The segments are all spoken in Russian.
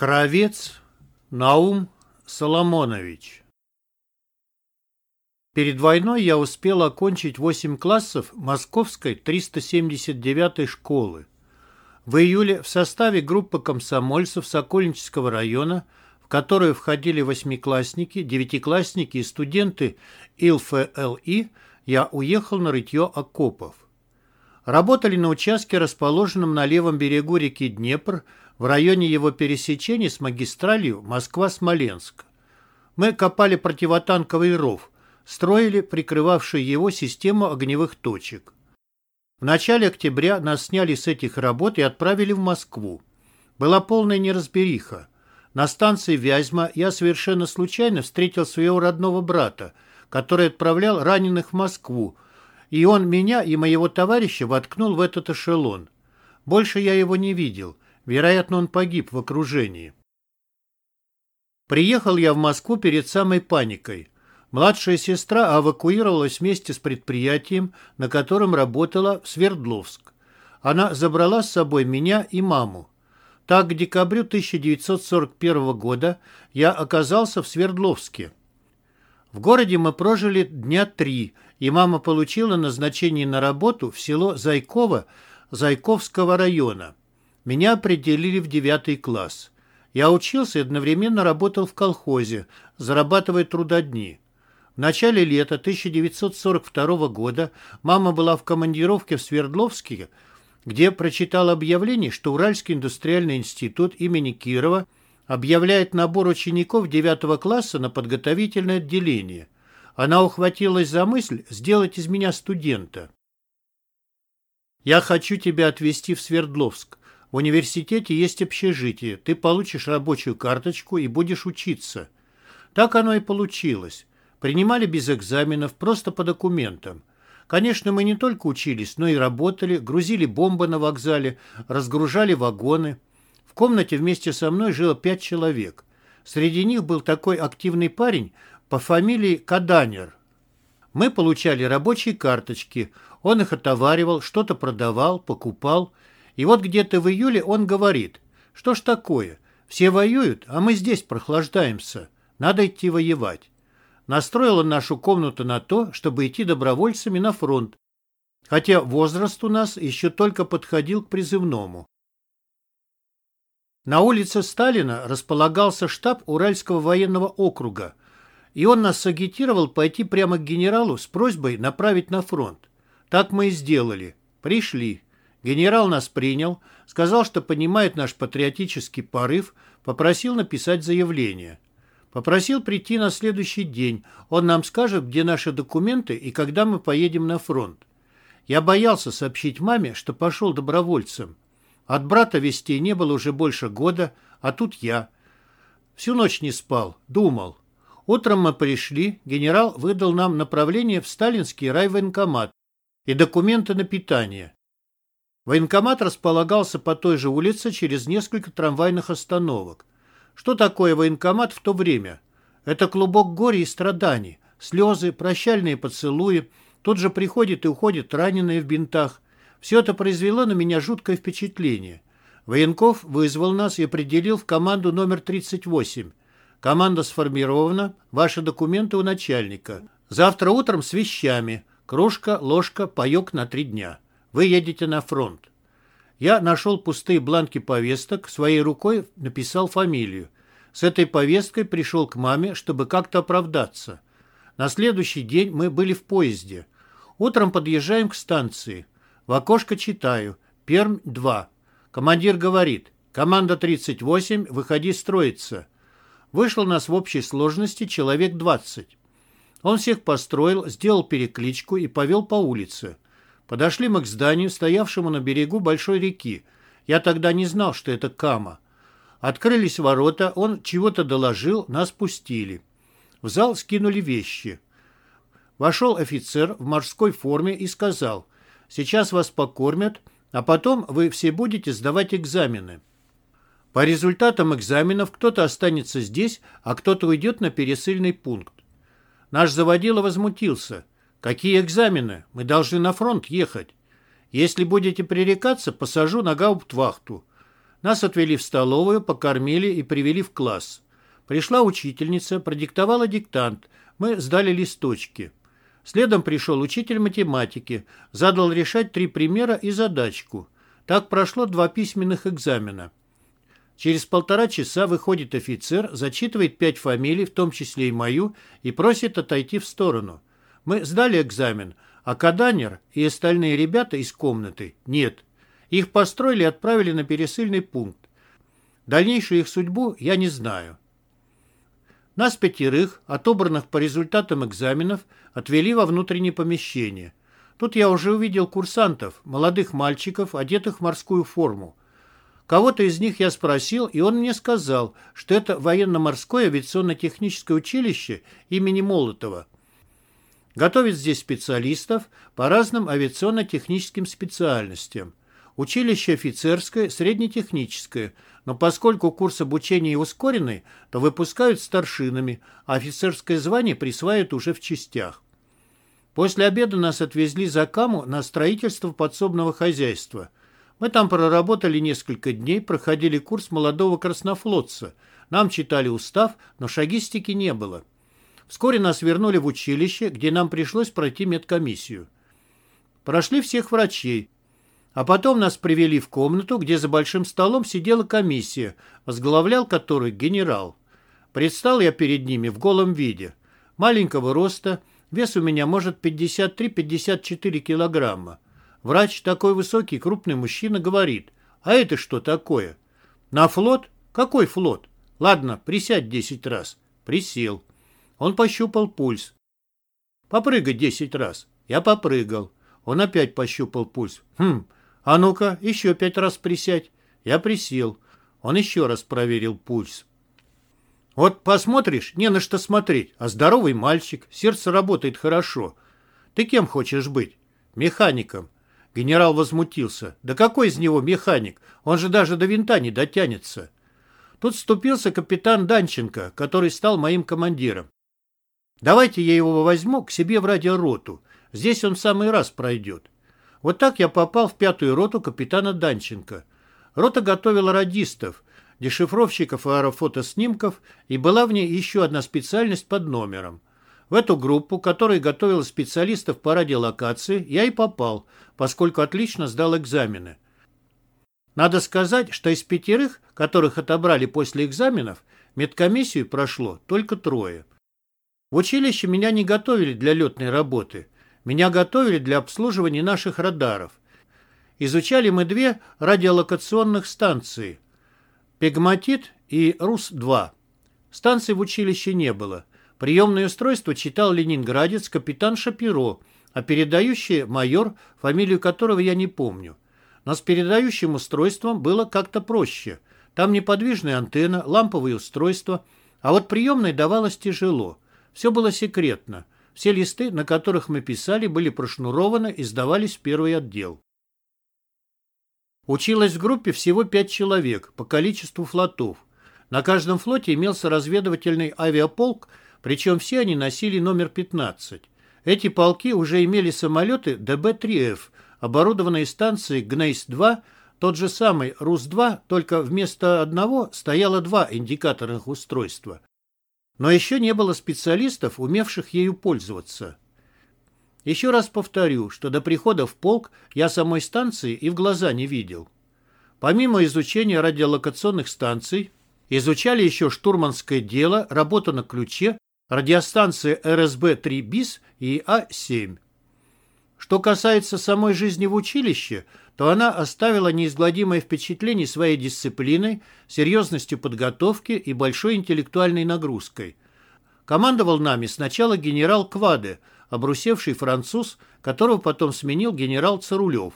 Кровец Наум Соломонович Перед войной я успел окончить 8 классов Московской 379-й школы. В июле в составе группы комсомольцев Сокольнического района, в которую входили восьмиклассники, девятиклассники и студенты ИЛФЛИ, я уехал на рытье окопов. Работали на участке, расположенном на левом берегу реки Днепр, в районе его пересечения с магистралью Москва-Смоленск. Мы копали противотанковый ров, строили прикрывавшую его систему огневых точек. В начале октября нас сняли с этих работ и отправили в Москву. Была полная неразбериха. На станции Вязьма я совершенно случайно встретил своего родного брата, который отправлял раненых в Москву, и он меня и моего товарища воткнул в этот эшелон. Больше я его не видел – Вероятно, он погиб в окружении. Приехал я в Москву перед самой паникой. Младшая сестра эвакуировалась вместе с предприятием, на котором работала в Свердловск. Она забрала с собой меня и маму. Так, к декабрю 1941 года я оказался в Свердловске. В городе мы прожили дня три, и мама получила назначение на работу в село Зайково Зайковского района. Меня определили в девятый класс. Я учился и одновременно работал в колхозе, зарабатывая трудодни. В начале лета 1942 года мама была в командировке в Свердловске, где прочитала объявление, что Уральский индустриальный институт имени Кирова объявляет набор учеников 9 класса на подготовительное отделение. Она ухватилась за мысль сделать из меня студента. «Я хочу тебя отвезти в Свердловск. В университете есть общежитие, ты получишь рабочую карточку и будешь учиться. Так оно и получилось. Принимали без экзаменов, просто по документам. Конечно, мы не только учились, но и работали, грузили бомбы на вокзале, разгружали вагоны. В комнате вместе со мной жило пять человек. Среди них был такой активный парень по фамилии Каданер. Мы получали рабочие карточки, он их отоваривал, что-то продавал, покупал – и вот где-то в июле он говорит, что ж такое, все воюют, а мы здесь прохлаждаемся, надо идти воевать. Настроила нашу комнату на то, чтобы идти добровольцами на фронт, хотя возраст у нас еще только подходил к призывному. На улице Сталина располагался штаб Уральского военного округа, и он нас сагитировал пойти прямо к генералу с просьбой направить на фронт. Так мы и сделали. Пришли. Генерал нас принял, сказал, что понимает наш патриотический порыв, попросил написать заявление. Попросил прийти на следующий день. Он нам скажет, где наши документы и когда мы поедем на фронт. Я боялся сообщить маме, что пошел добровольцем. От брата вестей не было уже больше года, а тут я. Всю ночь не спал, думал. Утром мы пришли, генерал выдал нам направление в сталинский райвоенкомат и документы на питание. Военкомат располагался по той же улице через несколько трамвайных остановок. Что такое военкомат в то время? Это клубок горя и страданий, слезы, прощальные поцелуи. Тут же приходят и уходят раненые в бинтах. Все это произвело на меня жуткое впечатление. Военков вызвал нас и определил в команду номер 38. Команда сформирована, ваши документы у начальника. Завтра утром с вещами. Кружка, ложка, паек на три дня. Вы едете на фронт. Я нашел пустые бланки повесток, своей рукой написал фамилию. С этой повесткой пришел к маме, чтобы как-то оправдаться. На следующий день мы были в поезде. Утром подъезжаем к станции. В окошко читаю. Пермь-2. Командир говорит, команда 38, выходи строиться. Вышло нас в общей сложности человек 20. Он всех построил, сделал перекличку и повел по улице. Подошли мы к зданию, стоявшему на берегу большой реки. Я тогда не знал, что это Кама. Открылись ворота, он чего-то доложил, нас пустили. В зал скинули вещи. Вошел офицер в морской форме и сказал, «Сейчас вас покормят, а потом вы все будете сдавать экзамены». По результатам экзаменов кто-то останется здесь, а кто-то уйдет на пересыльный пункт. Наш заводила возмутился – Какие экзамены? Мы должны на фронт ехать. Если будете пререкаться, посажу на гауптвахту. Нас отвели в столовую, покормили и привели в класс. Пришла учительница, продиктовала диктант. Мы сдали листочки. Следом пришел учитель математики, задал решать три примера и задачку. Так прошло два письменных экзамена. Через полтора часа выходит офицер, зачитывает пять фамилий, в том числе и мою, и просит отойти в сторону. Мы сдали экзамен, а Каданер и остальные ребята из комнаты нет. Их построили и отправили на пересыльный пункт. Дальнейшую их судьбу я не знаю. Нас пятерых, отобранных по результатам экзаменов, отвели во внутреннее помещение. Тут я уже увидел курсантов, молодых мальчиков, одетых в морскую форму. Кого-то из них я спросил, и он мне сказал, что это военно-морское авиационно-техническое училище имени Молотова. Готовит здесь специалистов по разным авиационно-техническим специальностям. Училище офицерское, среднетехническое, но поскольку курс обучения ускоренный, то выпускают старшинами, а офицерское звание присваивают уже в частях. После обеда нас отвезли за Каму на строительство подсобного хозяйства. Мы там проработали несколько дней, проходили курс молодого краснофлотца. Нам читали устав, но шагистики не было. Вскоре нас вернули в училище, где нам пришлось пройти медкомиссию. Прошли всех врачей, а потом нас привели в комнату, где за большим столом сидела комиссия, возглавлял которую генерал. Предстал я перед ними в голом виде. Маленького роста, вес у меня может 53-54 килограмма. Врач, такой высокий, крупный мужчина, говорит, а это что такое? На флот? Какой флот? Ладно, присядь 10 раз. Присел. Он пощупал пульс. Попрыгай 10 раз. Я попрыгал. Он опять пощупал пульс. Хм, «А ну-ка, еще пять раз присядь». Я присел. Он еще раз проверил пульс. «Вот посмотришь, не на что смотреть, а здоровый мальчик, сердце работает хорошо. Ты кем хочешь быть?» «Механиком». Генерал возмутился. «Да какой из него механик? Он же даже до винта не дотянется». Тут вступился капитан Данченко, который стал моим командиром. «Давайте я его возьму к себе в радиороту. Здесь он в самый раз пройдет». Вот так я попал в пятую роту капитана Данченко. Рота готовила радистов, дешифровщиков аэрофотоснимков, и была в ней еще одна специальность под номером. В эту группу, которая готовила специалистов по радиолокации, я и попал, поскольку отлично сдал экзамены. Надо сказать, что из пятерых, которых отобрали после экзаменов, медкомиссию прошло только трое. В училище меня не готовили для летной работы – меня готовили для обслуживания наших радаров. Изучали мы две радиолокационных станции – Пегматит и РУС-2. Станций в училище не было. Приемное устройство читал ленинградец капитан Шапиро, а передающий – майор, фамилию которого я не помню. Но с передающим устройством было как-то проще. Там неподвижная антенна, ламповые устройства, а вот приемной давалось тяжело. Все было секретно – все листы, на которых мы писали, были прошнурованы и сдавались в первый отдел. Училось в группе всего пять человек по количеству флотов. На каждом флоте имелся разведывательный авиаполк, причем все они носили номер 15. Эти полки уже имели самолеты ДБ-3Ф, оборудованные станцией ГНЕЙС-2, тот же самый РУС-2, только вместо одного стояло два индикаторных устройства. Но еще не было специалистов, умевших ею пользоваться. Еще раз повторю, что до прихода в полк я самой станции и в глаза не видел. Помимо изучения радиолокационных станций, изучали еще штурманское дело, работу на ключе, радиостанции РСБ-3 БИС и А-7. Что касается самой жизни в училище, то она оставила неизгладимое впечатление своей дисциплиной, серьезностью подготовки и большой интеллектуальной нагрузкой. Командовал нами сначала генерал Кваде, обрусевший француз, которого потом сменил генерал Царулев.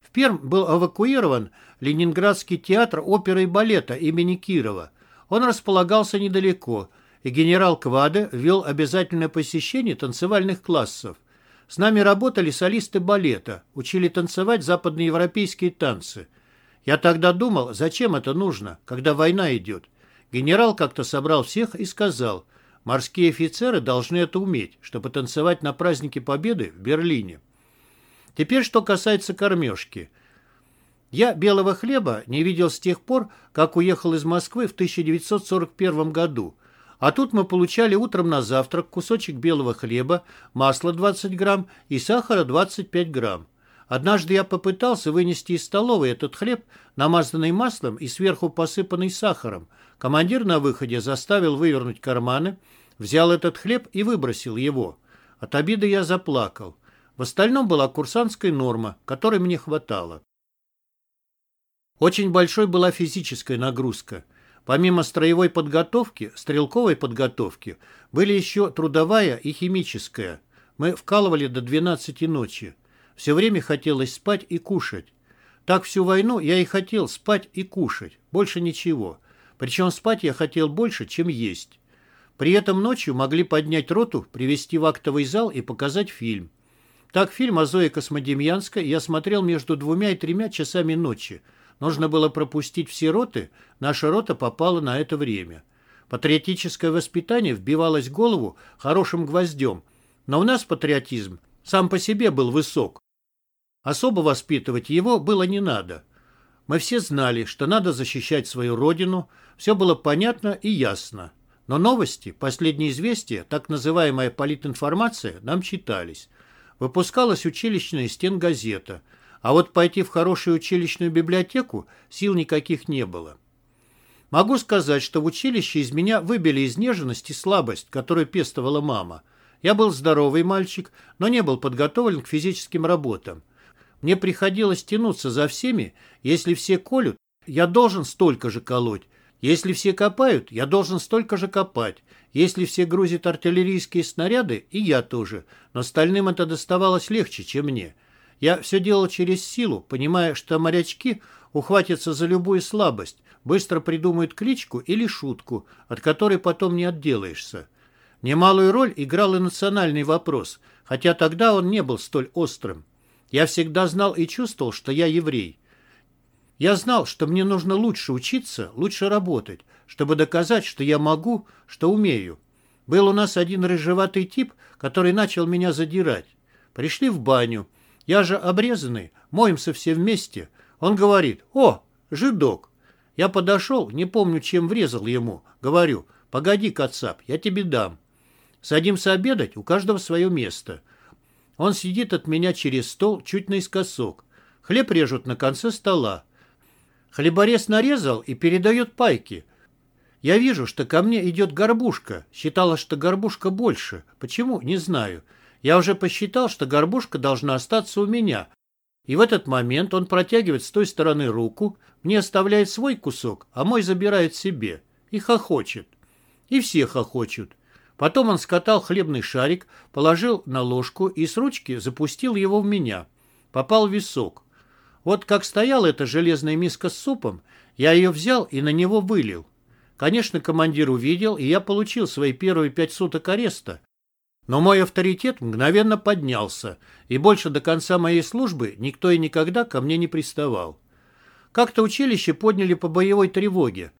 В Перм был эвакуирован Ленинградский театр оперы и балета имени Кирова. Он располагался недалеко, и генерал Кваде вел обязательное посещение танцевальных классов – с нами работали солисты балета, учили танцевать западноевропейские танцы. Я тогда думал, зачем это нужно, когда война идет. Генерал как-то собрал всех и сказал, морские офицеры должны это уметь, чтобы танцевать на празднике Победы в Берлине. Теперь, что касается кормежки. Я белого хлеба не видел с тех пор, как уехал из Москвы в 1941 году. А тут мы получали утром на завтрак кусочек белого хлеба, масло 20 грамм и сахара 25 грамм. Однажды я попытался вынести из столовой этот хлеб, намазанный маслом и сверху посыпанный сахаром. Командир на выходе заставил вывернуть карманы, взял этот хлеб и выбросил его. От обиды я заплакал. В остальном была курсантская норма, которой мне хватало. Очень большой была физическая нагрузка. Помимо строевой подготовки, стрелковой подготовки, были еще трудовая и химическая. Мы вкалывали до 12 ночи. Все время хотелось спать и кушать. Так всю войну я и хотел спать и кушать, больше ничего. Причем спать я хотел больше, чем есть. При этом ночью могли поднять роту, привести в актовый зал и показать фильм. Так фильм о Зое Космодемьянской я смотрел между двумя и тремя часами ночи. Нужно было пропустить все роты, наша рота попала на это время. Патриотическое воспитание вбивалось в голову хорошим гвоздем, но у нас патриотизм сам по себе был высок. Особо воспитывать его было не надо. Мы все знали, что надо защищать свою родину, все было понятно и ясно. Но новости, последние известия, так называемая политинформация, нам читались. Выпускалась училищная стенгазета, а вот пойти в хорошую училищную библиотеку сил никаких не было. Могу сказать, что в училище из меня выбили изнеженность и слабость, которую пестовала мама. Я был здоровый мальчик, но не был подготовлен к физическим работам. Мне приходилось тянуться за всеми. Если все колют, я должен столько же колоть. Если все копают, я должен столько же копать. Если все грузят артиллерийские снаряды, и я тоже. Но остальным это доставалось легче, чем мне. Я все делал через силу, понимая, что морячки ухватятся за любую слабость, быстро придумают кличку или шутку, от которой потом не отделаешься. Немалую роль играл и национальный вопрос, хотя тогда он не был столь острым. Я всегда знал и чувствовал, что я еврей. Я знал, что мне нужно лучше учиться, лучше работать, чтобы доказать, что я могу, что умею. Был у нас один рыжеватый тип, который начал меня задирать. Пришли в баню. Я же обрезанный, моемся все вместе. Он говорит, о, жидок. Я подошел, не помню, чем врезал ему. Говорю, погоди, Кацап, я тебе дам. Садимся обедать, у каждого свое место. Он сидит от меня через стол, чуть наискосок. Хлеб режут на конце стола. Хлеборез нарезал и передает пайки. Я вижу, что ко мне идет горбушка. Считала, что горбушка больше. Почему? Не знаю. Я уже посчитал, что горбушка должна остаться у меня. И в этот момент он протягивает с той стороны руку, мне оставляет свой кусок, а мой забирает себе. И хохочет. И все хохочут. Потом он скатал хлебный шарик, положил на ложку и с ручки запустил его в меня. Попал в висок. Вот как стояла эта железная миска с супом, я ее взял и на него вылил. Конечно, командир увидел, и я получил свои первые пять суток ареста. Но мой авторитет мгновенно поднялся, и больше до конца моей службы никто и никогда ко мне не приставал. Как-то училище подняли по боевой тревоге.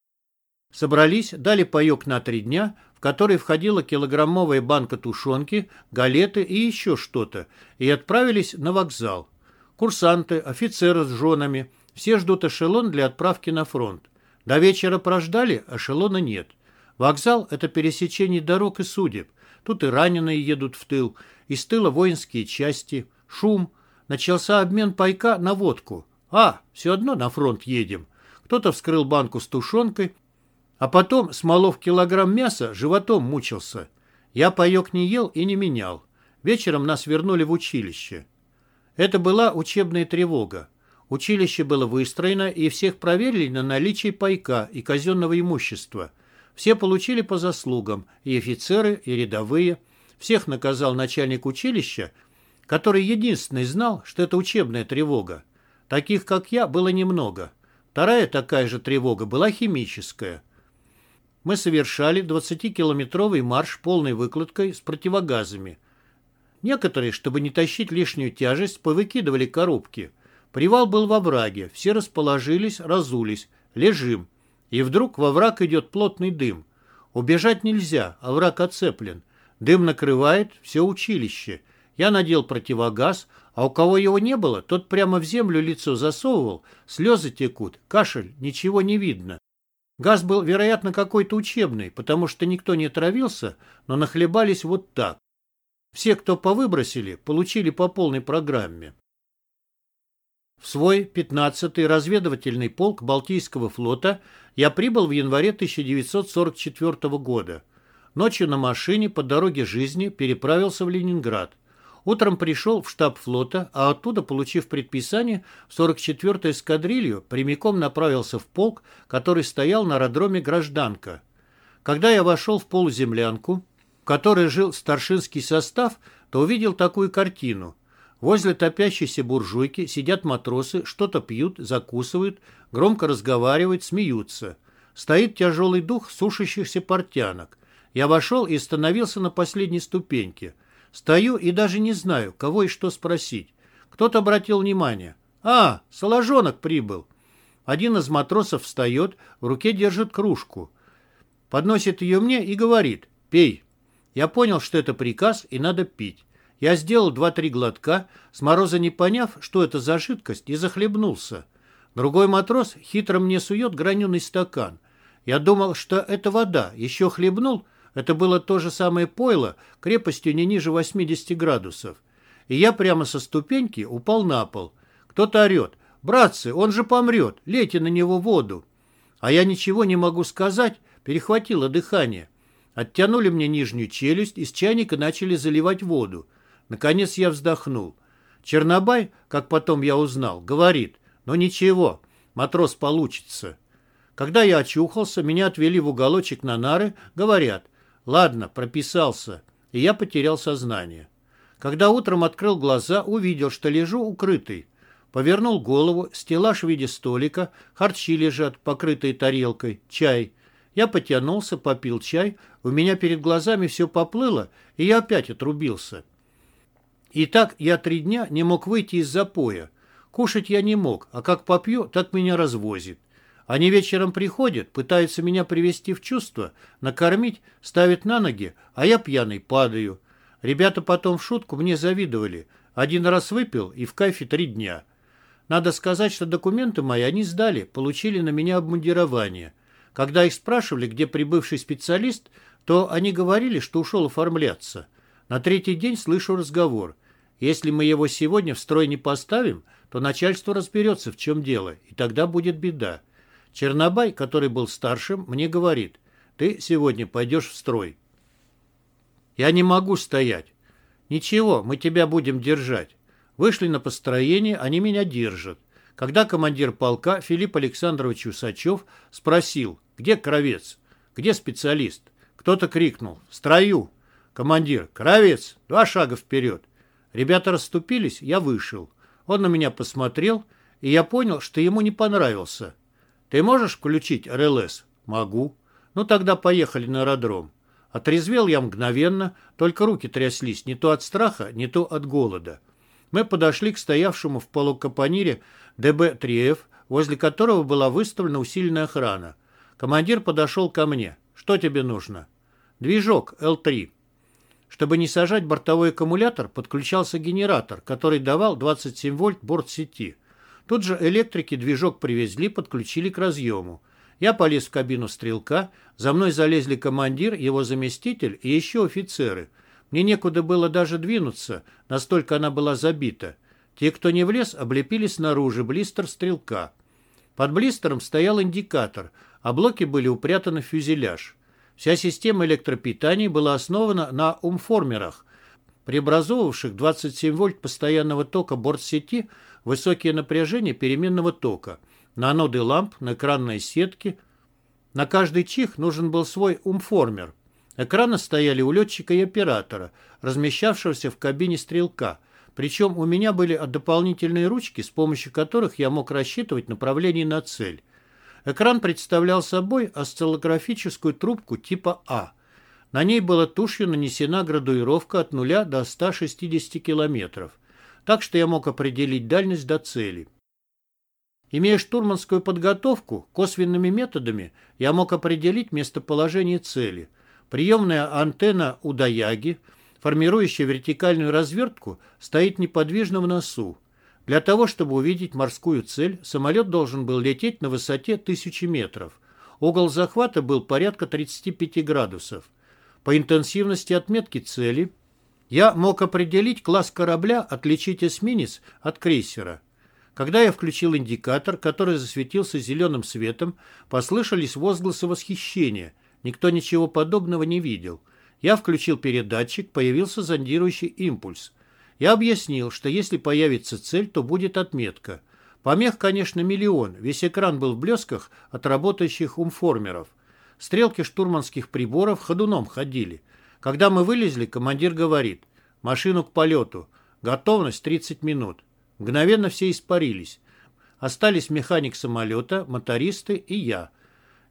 Собрались, дали паек на три дня, в который входила килограммовая банка тушенки, галеты и еще что-то, и отправились на вокзал. Курсанты, офицеры с женами, все ждут эшелон для отправки на фронт. До вечера прождали, эшелона нет. Вокзал – это пересечение дорог и судеб. Тут и раненые едут в тыл, из тыла воинские части, шум. Начался обмен пайка на водку. А, все одно на фронт едем. Кто-то вскрыл банку с тушенкой, а потом, смолов килограмм мяса, животом мучился. Я паек не ел и не менял. Вечером нас вернули в училище. Это была учебная тревога. Училище было выстроено, и всех проверили на наличие пайка и казенного имущества. Все получили по заслугам, и офицеры, и рядовые. Всех наказал начальник училища, который единственный знал, что это учебная тревога. Таких, как я, было немного. Вторая такая же тревога была химическая мы совершали 20-километровый марш полной выкладкой с противогазами. Некоторые, чтобы не тащить лишнюю тяжесть, повыкидывали коробки. Привал был во враге, все расположились, разулись, лежим. И вдруг во враг идет плотный дым. Убежать нельзя, а враг оцеплен. Дым накрывает все училище. Я надел противогаз, А у кого его не было, тот прямо в землю лицо засовывал, слезы текут, кашель, ничего не видно. Газ был, вероятно, какой-то учебный, потому что никто не травился, но нахлебались вот так. Все, кто повыбросили, получили по полной программе. В свой 15-й разведывательный полк Балтийского флота я прибыл в январе 1944 года. Ночью на машине по дороге жизни переправился в Ленинград. Утром пришел в штаб флота, а оттуда, получив предписание, в 44-ю эскадрилью прямиком направился в полк, который стоял на аэродроме «Гражданка». Когда я вошел в полуземлянку, в которой жил старшинский состав, то увидел такую картину. Возле топящейся буржуйки сидят матросы, что-то пьют, закусывают, громко разговаривают, смеются. Стоит тяжелый дух сушащихся портянок. Я вошел и остановился на последней ступеньке – Стою и даже не знаю, кого и что спросить. Кто-то обратил внимание. «А, соложонок прибыл!» Один из матросов встает, в руке держит кружку. Подносит ее мне и говорит «Пей». Я понял, что это приказ и надо пить. Я сделал два-три глотка, с мороза не поняв, что это за жидкость, и захлебнулся. Другой матрос хитро мне сует граненый стакан. Я думал, что это вода, еще хлебнул, это было то же самое пойло, крепостью не ниже 80 градусов. И я прямо со ступеньки упал на пол. Кто-то орет. «Братцы, он же помрет! Лейте на него воду!» А я ничего не могу сказать, перехватило дыхание. Оттянули мне нижнюю челюсть, из чайника начали заливать воду. Наконец я вздохнул. Чернобай, как потом я узнал, говорит, «Ну ничего, матрос получится». Когда я очухался, меня отвели в уголочек на нары, говорят, Ладно, прописался, и я потерял сознание. Когда утром открыл глаза, увидел, что лежу укрытый. Повернул голову, стеллаж в виде столика, харчи лежат, покрытые тарелкой, чай. Я потянулся, попил чай, у меня перед глазами все поплыло, и я опять отрубился. И так я три дня не мог выйти из запоя. Кушать я не мог, а как попью, так меня развозит. Они вечером приходят, пытаются меня привести в чувство, накормить, ставят на ноги, а я пьяный падаю. Ребята потом в шутку мне завидовали. Один раз выпил и в кайфе три дня. Надо сказать, что документы мои они сдали, получили на меня обмундирование. Когда их спрашивали, где прибывший специалист, то они говорили, что ушел оформляться. На третий день слышу разговор. Если мы его сегодня в строй не поставим, то начальство разберется, в чем дело, и тогда будет беда. Чернобай, который был старшим, мне говорит, ты сегодня пойдешь в строй. Я не могу стоять. Ничего, мы тебя будем держать. Вышли на построение, они меня держат. Когда командир полка Филипп Александрович Усачев спросил, где кровец, где специалист, кто-то крикнул «В строю!» Командир «Кровец! Два шага вперед!» Ребята расступились, я вышел. Он на меня посмотрел, и я понял, что ему не понравился. Ты можешь включить РЛС? Могу. Ну тогда поехали на аэродром. Отрезвел я мгновенно, только руки тряслись не то от страха, не то от голода. Мы подошли к стоявшему в полукапонире ДБ-3Ф, возле которого была выставлена усиленная охрана. Командир подошел ко мне. «Что тебе нужно?» «Движок Л-3». Чтобы не сажать бортовой аккумулятор, подключался генератор, который давал 27 вольт борт сети. Тут же электрики движок привезли, подключили к разъему. Я полез в кабину стрелка, за мной залезли командир, его заместитель и еще офицеры. Мне некуда было даже двинуться, настолько она была забита. Те, кто не влез, облепили снаружи блистер стрелка. Под блистером стоял индикатор, а блоки были упрятаны в фюзеляж. Вся система электропитания была основана на умформерах, преобразовавших 27 вольт постоянного тока бортсети высокие напряжения переменного тока, на аноды ламп, на экранные сетки. На каждый чих нужен был свой умформер. Экраны стояли у летчика и оператора, размещавшегося в кабине стрелка, причем у меня были дополнительные ручки, с помощью которых я мог рассчитывать направление на цель. Экран представлял собой осциллографическую трубку типа А. На ней была тушью нанесена градуировка от 0 до 160 километров так что я мог определить дальность до цели. Имея штурманскую подготовку, косвенными методами я мог определить местоположение цели. Приемная антенна у Даяги, формирующая вертикальную развертку, стоит неподвижно в носу. Для того, чтобы увидеть морскую цель, самолет должен был лететь на высоте 1000 метров. Угол захвата был порядка 35 градусов. По интенсивности отметки цели я мог определить класс корабля, отличить эсминец от крейсера. Когда я включил индикатор, который засветился зеленым светом, послышались возгласы восхищения. Никто ничего подобного не видел. Я включил передатчик, появился зондирующий импульс. Я объяснил, что если появится цель, то будет отметка. Помех, конечно, миллион. Весь экран был в блесках от работающих умформеров. Стрелки штурманских приборов ходуном ходили. Когда мы вылезли, командир говорит, машину к полету, готовность 30 минут. Мгновенно все испарились. Остались механик самолета, мотористы и я.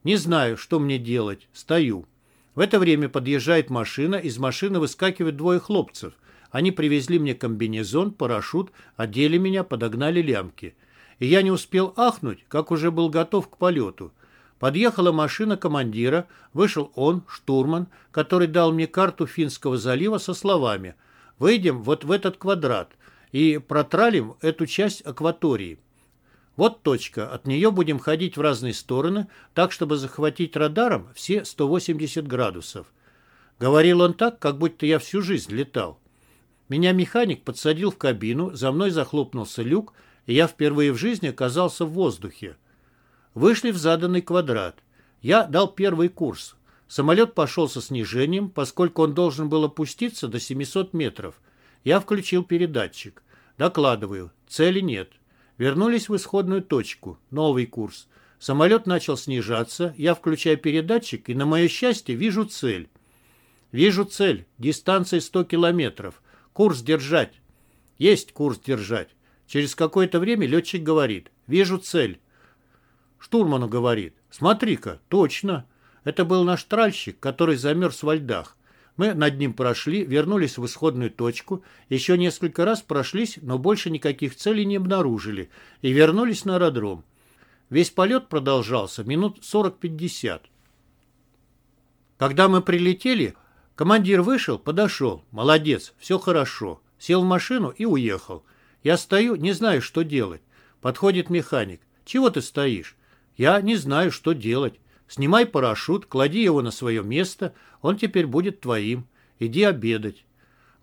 Не знаю, что мне делать. Стою. В это время подъезжает машина, из машины выскакивают двое хлопцев. Они привезли мне комбинезон, парашют, одели меня, подогнали лямки. И я не успел ахнуть, как уже был готов к полету. Подъехала машина командира, вышел он, штурман, который дал мне карту Финского залива со словами «Выйдем вот в этот квадрат и протралим эту часть акватории». Вот точка, от нее будем ходить в разные стороны, так, чтобы захватить радаром все 180 градусов. Говорил он так, как будто я всю жизнь летал. Меня механик подсадил в кабину, за мной захлопнулся люк, и я впервые в жизни оказался в воздухе. Вышли в заданный квадрат. Я дал первый курс. Самолет пошел со снижением, поскольку он должен был опуститься до 700 метров. Я включил передатчик. Докладываю, цели нет. Вернулись в исходную точку. Новый курс. Самолет начал снижаться. Я включаю передатчик и, на мое счастье, вижу цель. Вижу цель. Дистанция 100 километров. Курс держать. Есть курс держать. Через какое-то время летчик говорит. Вижу цель. Штурману говорит. Смотри-ка, точно. Это был наш тральщик, который замерз во льдах. Мы над ним прошли, вернулись в исходную точку, еще несколько раз прошлись, но больше никаких целей не обнаружили, и вернулись на аэродром. Весь полет продолжался минут 40-50. Когда мы прилетели, командир вышел, подошел. Молодец, все хорошо. Сел в машину и уехал. Я стою, не знаю, что делать. Подходит механик. Чего ты стоишь? Я не знаю, что делать. Снимай парашют, клади его на свое место, он теперь будет твоим. Иди обедать.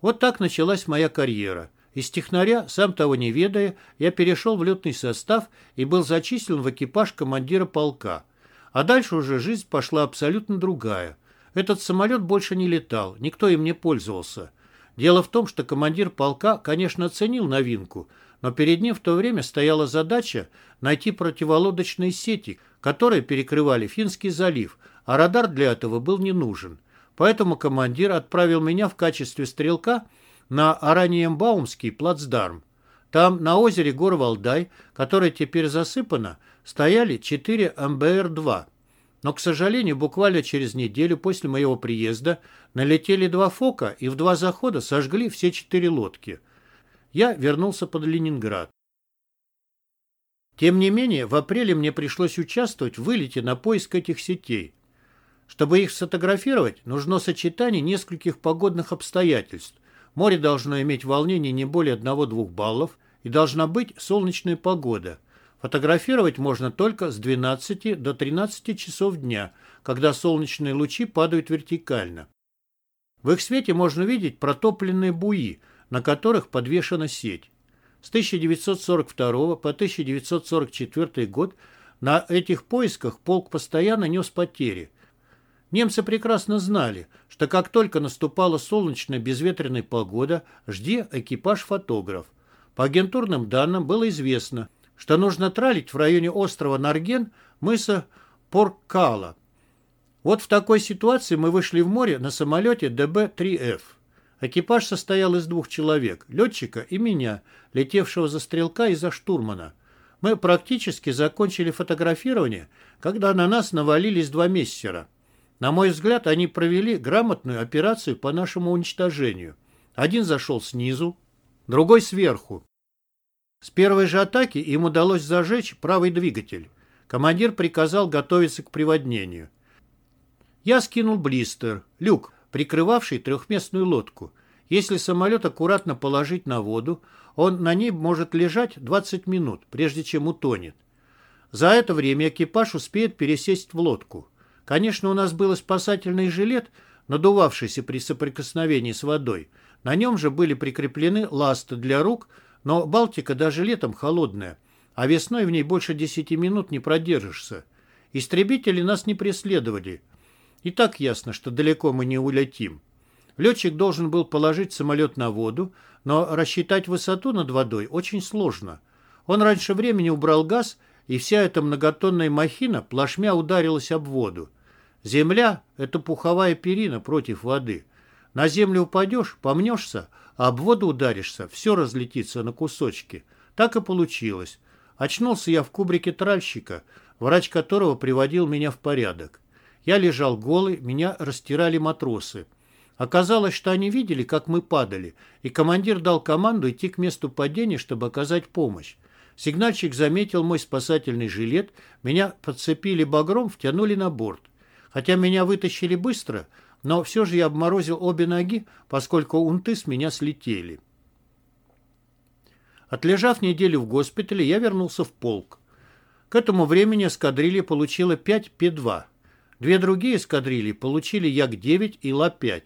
Вот так началась моя карьера. Из технаря, сам того не ведая, я перешел в летный состав и был зачислен в экипаж командира полка. А дальше уже жизнь пошла абсолютно другая. Этот самолет больше не летал, никто им не пользовался. Дело в том, что командир полка, конечно, оценил новинку, но перед ним в то время стояла задача найти противолодочные сети, которые перекрывали Финский залив, а радар для этого был не нужен. Поэтому командир отправил меня в качестве стрелка на Араниембаумский плацдарм. Там, на озере гор Валдай, которое теперь засыпано, стояли 4 МБР-2. Но, к сожалению, буквально через неделю после моего приезда налетели два фока и в два захода сожгли все четыре лодки. Я вернулся под Ленинград. Тем не менее, в апреле мне пришлось участвовать в вылете на поиск этих сетей. Чтобы их сфотографировать, нужно сочетание нескольких погодных обстоятельств. Море должно иметь волнение не более 1-2 баллов и должна быть солнечная погода. Фотографировать можно только с 12 до 13 часов дня, когда солнечные лучи падают вертикально. В их свете можно видеть протопленные буи, на которых подвешена сеть. С 1942 по 1944 год на этих поисках полк постоянно нес потери. Немцы прекрасно знали, что как только наступала солнечная безветренная погода, жди экипаж-фотограф. По агентурным данным было известно, что нужно тралить в районе острова Нарген мыса Поркала. Вот в такой ситуации мы вышли в море на самолете ДБ-3Ф. Экипаж состоял из двух человек, летчика и меня, летевшего за стрелка и за штурмана. Мы практически закончили фотографирование, когда на нас навалились два мессера. На мой взгляд, они провели грамотную операцию по нашему уничтожению. Один зашел снизу, другой сверху. С первой же атаки им удалось зажечь правый двигатель. Командир приказал готовиться к приводнению. Я скинул блистер, люк, прикрывавший трехместную лодку. Если самолет аккуратно положить на воду, он на ней может лежать 20 минут, прежде чем утонет. За это время экипаж успеет пересесть в лодку. Конечно, у нас был спасательный жилет, надувавшийся при соприкосновении с водой. На нем же были прикреплены ласты для рук, но Балтика даже летом холодная, а весной в ней больше 10 минут не продержишься. Истребители нас не преследовали. И так ясно, что далеко мы не улетим. Летчик должен был положить самолет на воду, но рассчитать высоту над водой очень сложно. Он раньше времени убрал газ, и вся эта многотонная махина плашмя ударилась об воду. Земля — это пуховая перина против воды. На землю упадешь, помнешься, а об воду ударишься, все разлетится на кусочки. Так и получилось. Очнулся я в кубрике тральщика, врач которого приводил меня в порядок. Я лежал голый, меня растирали матросы. Оказалось, что они видели, как мы падали, и командир дал команду идти к месту падения, чтобы оказать помощь. Сигнальщик заметил мой спасательный жилет, меня подцепили багром, втянули на борт. Хотя меня вытащили быстро, но все же я обморозил обе ноги, поскольку унты с меня слетели. Отлежав неделю в госпитале, я вернулся в полк. К этому времени эскадрилья получила 5 П-2. Две другие эскадрильи получили Як-9 и Ла-5.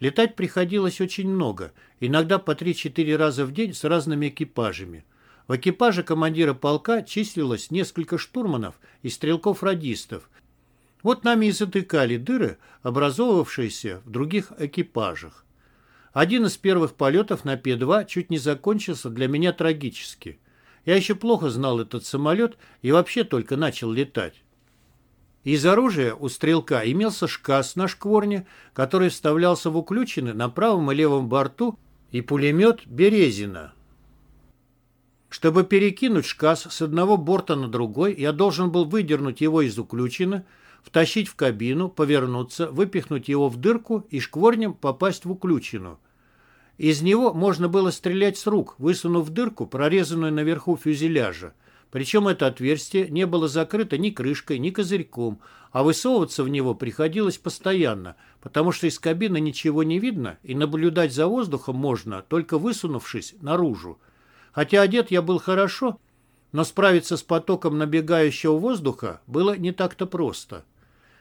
Летать приходилось очень много, иногда по 3-4 раза в день с разными экипажами. В экипаже командира полка числилось несколько штурманов и стрелков-радистов. Вот нами и затыкали дыры, образовавшиеся в других экипажах. Один из первых полетов на П-2 чуть не закончился для меня трагически. Я еще плохо знал этот самолет и вообще только начал летать. Из оружия у стрелка имелся шкас на шкворне, который вставлялся в уключины на правом и левом борту, и пулемет «Березина». Чтобы перекинуть шкас с одного борта на другой, я должен был выдернуть его из уключины, втащить в кабину, повернуться, выпихнуть его в дырку и шкворнем попасть в уключину. Из него можно было стрелять с рук, высунув дырку, прорезанную наверху фюзеляжа. Причем это отверстие не было закрыто ни крышкой, ни козырьком, а высовываться в него приходилось постоянно, потому что из кабины ничего не видно, и наблюдать за воздухом можно, только высунувшись наружу. Хотя одет я был хорошо, но справиться с потоком набегающего воздуха было не так-то просто.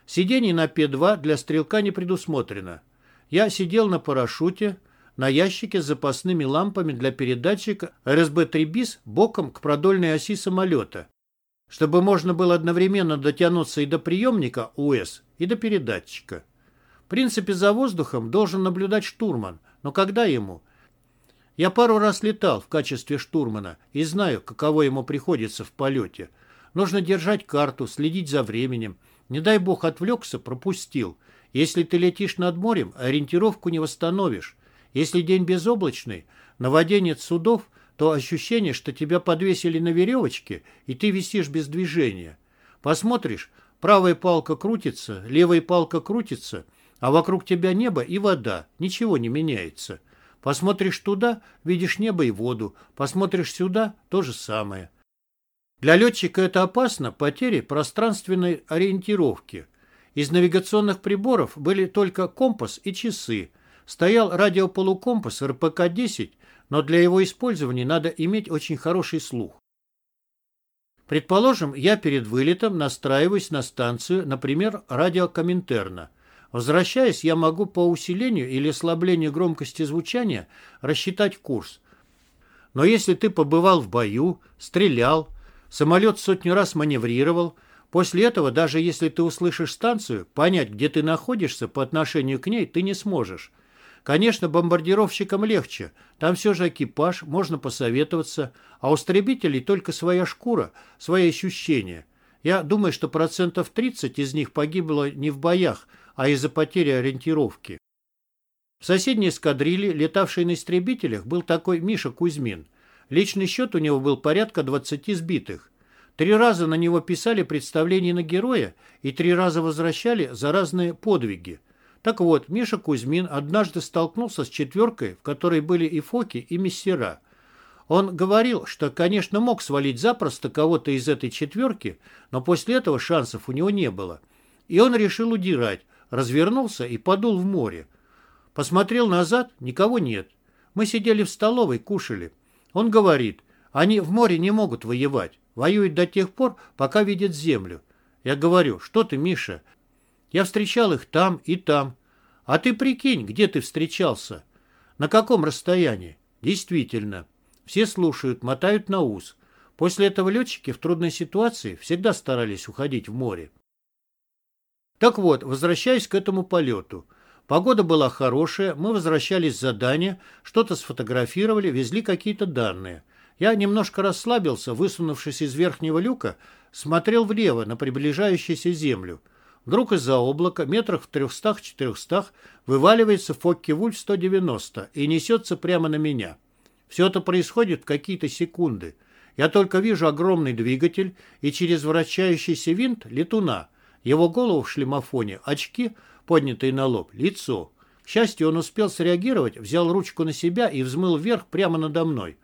Сидений на П-2 для стрелка не предусмотрено. Я сидел на парашюте, на ящике с запасными лампами для передатчика РСБ-3 БИС боком к продольной оси самолета, чтобы можно было одновременно дотянуться и до приемника УС, и до передатчика. В принципе, за воздухом должен наблюдать штурман, но когда ему? Я пару раз летал в качестве штурмана и знаю, каково ему приходится в полете. Нужно держать карту, следить за временем. Не дай бог отвлекся, пропустил. Если ты летишь над морем, ориентировку не восстановишь. Если день безоблачный, на воде нет судов, то ощущение, что тебя подвесили на веревочке, и ты висишь без движения. Посмотришь, правая палка крутится, левая палка крутится, а вокруг тебя небо и вода, ничего не меняется. Посмотришь туда, видишь небо и воду, посмотришь сюда – то же самое. Для летчика это опасно потери пространственной ориентировки. Из навигационных приборов были только компас и часы, Стоял радиополукомпас РПК-10, но для его использования надо иметь очень хороший слух. Предположим, я перед вылетом настраиваюсь на станцию, например, радиокоминтерна. Возвращаясь, я могу по усилению или ослаблению громкости звучания рассчитать курс. Но если ты побывал в бою, стрелял, самолет сотню раз маневрировал, после этого, даже если ты услышишь станцию, понять, где ты находишься по отношению к ней, ты не сможешь. Конечно, бомбардировщикам легче. Там все же экипаж, можно посоветоваться. А у истребителей только своя шкура, свои ощущения. Я думаю, что процентов 30 из них погибло не в боях, а из-за потери ориентировки. В соседней эскадрилье, летавшей на истребителях, был такой Миша Кузьмин. Личный счет у него был порядка 20 сбитых. Три раза на него писали представление на героя и три раза возвращали за разные подвиги. Так вот, Миша Кузьмин однажды столкнулся с четверкой, в которой были и Фоки, и Мессера. Он говорил, что, конечно, мог свалить запросто кого-то из этой четверки, но после этого шансов у него не было. И он решил удирать, развернулся и подул в море. Посмотрел назад, никого нет. Мы сидели в столовой, кушали. Он говорит, они в море не могут воевать. Воюют до тех пор, пока видят землю. Я говорю, что ты, Миша? Я встречал их там и там. А ты прикинь, где ты встречался? На каком расстоянии? Действительно. Все слушают, мотают на ус. После этого летчики в трудной ситуации всегда старались уходить в море. Так вот, возвращаясь к этому полету. Погода была хорошая, мы возвращались с задания, что-то сфотографировали, везли какие-то данные. Я немножко расслабился, высунувшись из верхнего люка, смотрел влево на приближающуюся землю. Вдруг из-за облака, метрах в трехстах-четырехстах, вываливается Фокке-Вульф 190 и несется прямо на меня. Все это происходит в какие-то секунды. Я только вижу огромный двигатель и через вращающийся винт летуна. Его голову в шлемофоне, очки, поднятые на лоб, лицо. К счастью, он успел среагировать, взял ручку на себя и взмыл вверх прямо надо мной.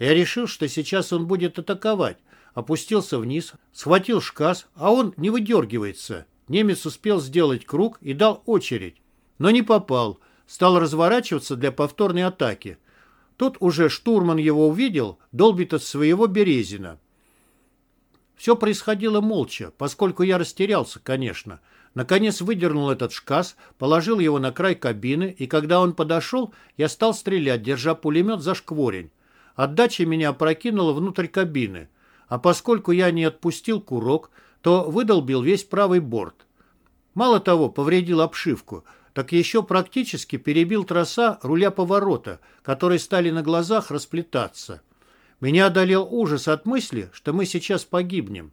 Я решил, что сейчас он будет атаковать. Опустился вниз, схватил шкас, а он не выдергивается. Немец успел сделать круг и дал очередь. Но не попал. Стал разворачиваться для повторной атаки. Тут уже штурман его увидел, долбит от своего Березина. Все происходило молча, поскольку я растерялся, конечно. Наконец выдернул этот шкас, положил его на край кабины, и когда он подошел, я стал стрелять, держа пулемет за шкворень. Отдача меня опрокинула внутрь кабины, а поскольку я не отпустил курок, то выдолбил весь правый борт. Мало того, повредил обшивку, так еще практически перебил троса руля поворота, которые стали на глазах расплетаться. Меня одолел ужас от мысли, что мы сейчас погибнем.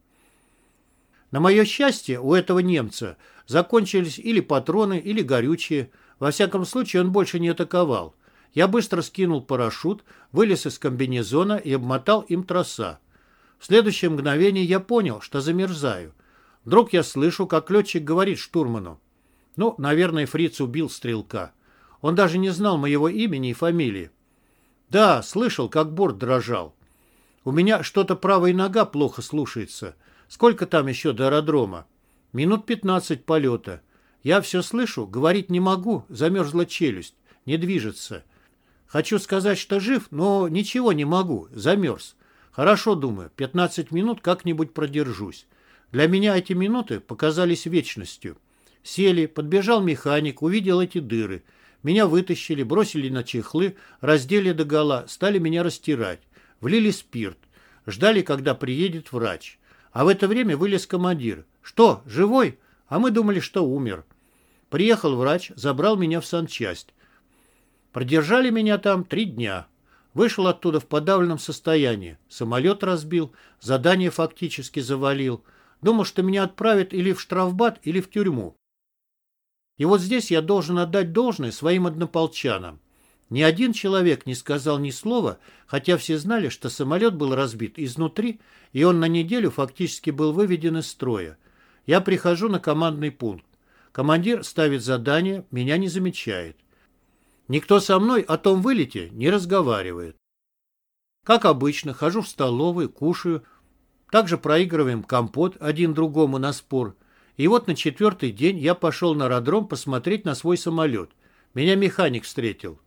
На мое счастье, у этого немца закончились или патроны, или горючие. Во всяком случае, он больше не атаковал. Я быстро скинул парашют, вылез из комбинезона и обмотал им троса. В следующее мгновение я понял, что замерзаю. Вдруг я слышу, как летчик говорит штурману. Ну, наверное, фриц убил стрелка. Он даже не знал моего имени и фамилии. Да, слышал, как борт дрожал. У меня что-то правая нога плохо слушается. Сколько там еще до аэродрома? Минут пятнадцать полета. Я все слышу, говорить не могу, замерзла челюсть, не движется. Хочу сказать, что жив, но ничего не могу, замерз. Хорошо, думаю, 15 минут как-нибудь продержусь. Для меня эти минуты показались вечностью. Сели, подбежал механик, увидел эти дыры. Меня вытащили, бросили на чехлы, раздели догола, стали меня растирать. Влили спирт. Ждали, когда приедет врач. А в это время вылез командир. «Что, живой?» А мы думали, что умер. Приехал врач, забрал меня в санчасть. Продержали меня там три дня. Вышел оттуда в подавленном состоянии. Самолет разбил, задание фактически завалил. Думал, что меня отправят или в штрафбат, или в тюрьму. И вот здесь я должен отдать должное своим однополчанам. Ни один человек не сказал ни слова, хотя все знали, что самолет был разбит изнутри, и он на неделю фактически был выведен из строя. Я прихожу на командный пункт. Командир ставит задание, меня не замечает. Никто со мной о том вылете не разговаривает. Как обычно, хожу в столовую, кушаю. Также проигрываем компот один другому на спор. И вот на четвертый день я пошел на аэродром посмотреть на свой самолет. Меня механик встретил.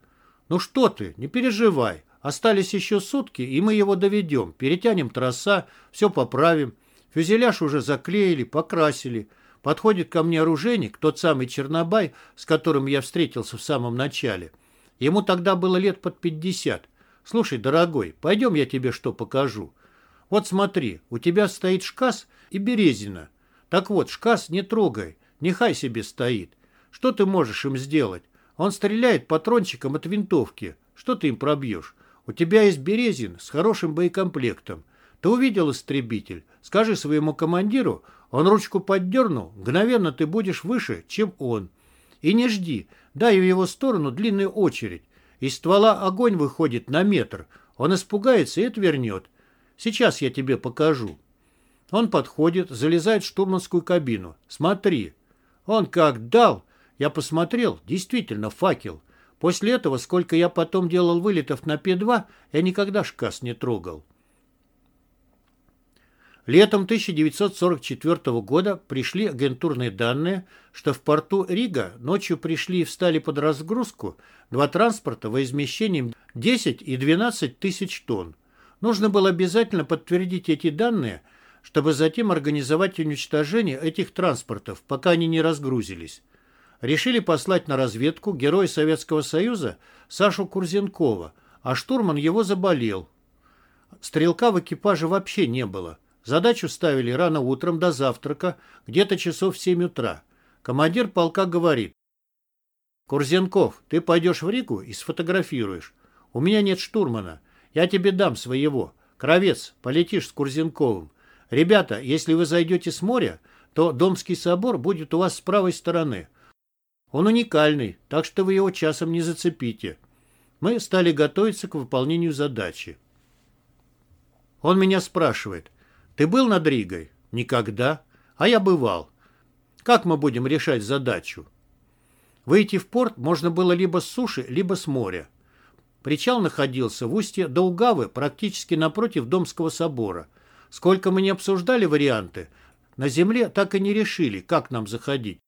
«Ну что ты, не переживай. Остались еще сутки, и мы его доведем. Перетянем троса, все поправим. Фюзеляж уже заклеили, покрасили. Подходит ко мне оружейник, тот самый Чернобай, с которым я встретился в самом начале. Ему тогда было лет под пятьдесят. Слушай, дорогой, пойдем я тебе что покажу. Вот смотри, у тебя стоит шкас и березина. Так вот, шкас не трогай, нехай себе стоит. Что ты можешь им сделать? Он стреляет патрончиком от винтовки. Что ты им пробьешь? У тебя есть березин с хорошим боекомплектом. Ты увидел истребитель? Скажи своему командиру, он ручку поддернул, мгновенно ты будешь выше, чем он. И не жди, дай в его сторону длинную очередь. Из ствола огонь выходит на метр. Он испугается и отвернет. Сейчас я тебе покажу. Он подходит, залезает в штурманскую кабину. Смотри. Он как дал. Я посмотрел, действительно факел. После этого, сколько я потом делал вылетов на П-2, я никогда шкас не трогал. Летом 1944 года пришли агентурные данные, что в порту Рига ночью пришли и встали под разгрузку два транспорта во измещением 10 и 12 тысяч тонн. Нужно было обязательно подтвердить эти данные, чтобы затем организовать уничтожение этих транспортов, пока они не разгрузились. Решили послать на разведку героя Советского Союза Сашу Курзенкова, а штурман его заболел. Стрелка в экипаже вообще не было. Задачу ставили рано утром до завтрака, где-то часов в 7 утра. Командир полка говорит. «Курзенков, ты пойдешь в Ригу и сфотографируешь. У меня нет штурмана. Я тебе дам своего. Кровец, полетишь с Курзенковым. Ребята, если вы зайдете с моря, то Домский собор будет у вас с правой стороны. Он уникальный, так что вы его часом не зацепите. Мы стали готовиться к выполнению задачи. Он меня спрашивает, ты был над Ригой? Никогда. А я бывал. Как мы будем решать задачу? Выйти в порт можно было либо с суши, либо с моря. Причал находился в устье Даугавы, практически напротив Домского собора. Сколько мы не обсуждали варианты, на земле так и не решили, как нам заходить.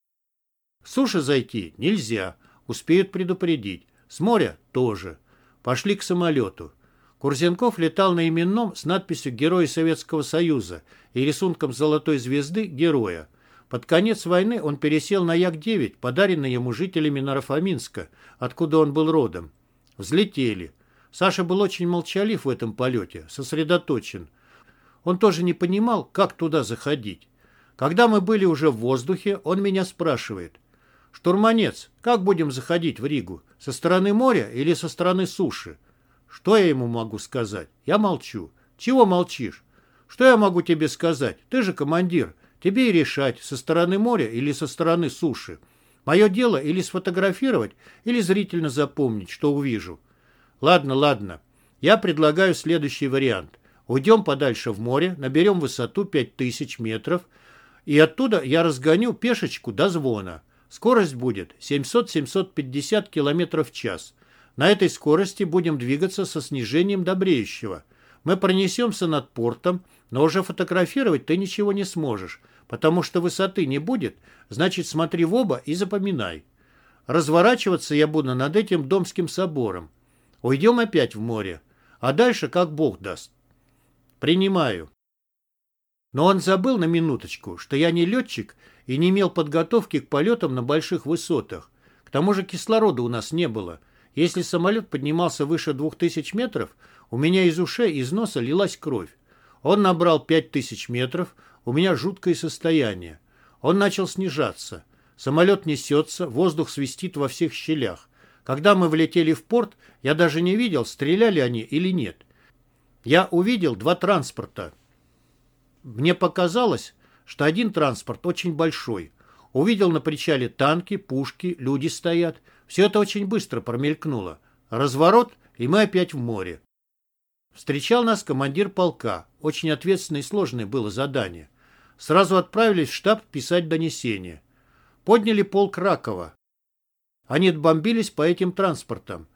С суши зайти нельзя, успеют предупредить. С моря тоже. Пошли к самолету. Курзенков летал на именном с надписью «Герой Советского Союза» и рисунком золотой звезды «Героя». Под конец войны он пересел на Як-9, подаренный ему жителями Нарафаминска, откуда он был родом. Взлетели. Саша был очень молчалив в этом полете, сосредоточен. Он тоже не понимал, как туда заходить. Когда мы были уже в воздухе, он меня спрашивает. «Штурманец, как будем заходить в Ригу? Со стороны моря или со стороны суши?» Что я ему могу сказать? Я молчу. Чего молчишь? Что я могу тебе сказать? Ты же командир. Тебе и решать, со стороны моря или со стороны суши. Мое дело или сфотографировать, или зрительно запомнить, что увижу. Ладно, ладно. Я предлагаю следующий вариант. Уйдем подальше в море, наберем высоту 5000 метров, и оттуда я разгоню пешечку до звона. Скорость будет 700-750 км в час. На этой скорости будем двигаться со снижением до бреющего. Мы пронесемся над портом, но уже фотографировать ты ничего не сможешь, потому что высоты не будет, значит смотри в оба и запоминай. Разворачиваться я буду над этим Домским собором. Уйдем опять в море, а дальше как Бог даст. Принимаю. Но он забыл на минуточку, что я не летчик и не имел подготовки к полетам на больших высотах. К тому же кислорода у нас не было – если самолет поднимался выше 2000 метров, у меня из ушей, из носа лилась кровь. Он набрал 5000 метров, у меня жуткое состояние. Он начал снижаться. Самолет несется, воздух свистит во всех щелях. Когда мы влетели в порт, я даже не видел, стреляли они или нет. Я увидел два транспорта. Мне показалось, что один транспорт очень большой. Увидел на причале танки, пушки, люди стоят. Все это очень быстро промелькнуло. Разворот, и мы опять в море. Встречал нас командир полка. Очень ответственное и сложное было задание. Сразу отправились в штаб писать донесение. Подняли полк Ракова. Они отбомбились по этим транспортам.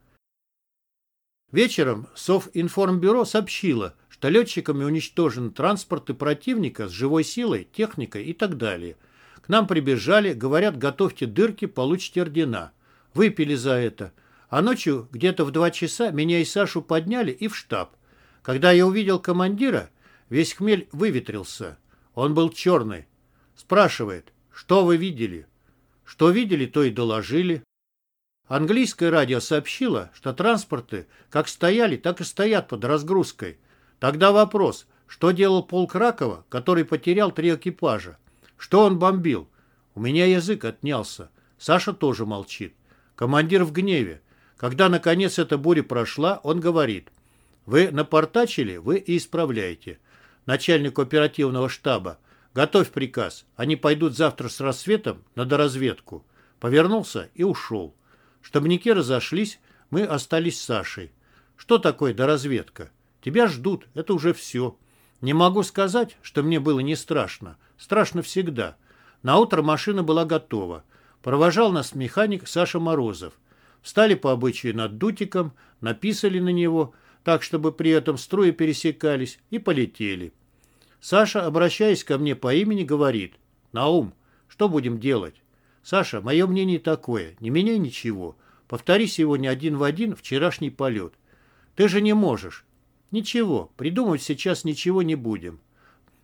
Вечером Совинформбюро сообщило, что летчиками уничтожены транспорты противника с живой силой, техникой и так далее. К нам прибежали, говорят, готовьте дырки, получите ордена. Выпили за это. А ночью где-то в два часа меня и Сашу подняли и в штаб. Когда я увидел командира, весь хмель выветрился. Он был черный. Спрашивает, что вы видели? Что видели, то и доложили. Английское радио сообщило, что транспорты как стояли, так и стоят под разгрузкой. Тогда вопрос, что делал полк Ракова, который потерял три экипажа? Что он бомбил? У меня язык отнялся. Саша тоже молчит. Командир в гневе. Когда, наконец, эта буря прошла, он говорит, «Вы напортачили, вы и исправляете. Начальник оперативного штаба, готовь приказ. Они пойдут завтра с рассветом на доразведку». Повернулся и ушел. Штабники разошлись, мы остались с Сашей. Что такое доразведка? Тебя ждут, это уже все. Не могу сказать, что мне было не страшно. Страшно всегда. На утро машина была готова. Провожал нас механик Саша Морозов. Встали по обычаю над дутиком, написали на него, так, чтобы при этом струи пересекались, и полетели. Саша, обращаясь ко мне по имени, говорит, «Наум, что будем делать?» «Саша, мое мнение такое, не меняй ничего. Повтори сегодня один в один вчерашний полет. Ты же не можешь. Ничего, придумывать сейчас ничего не будем».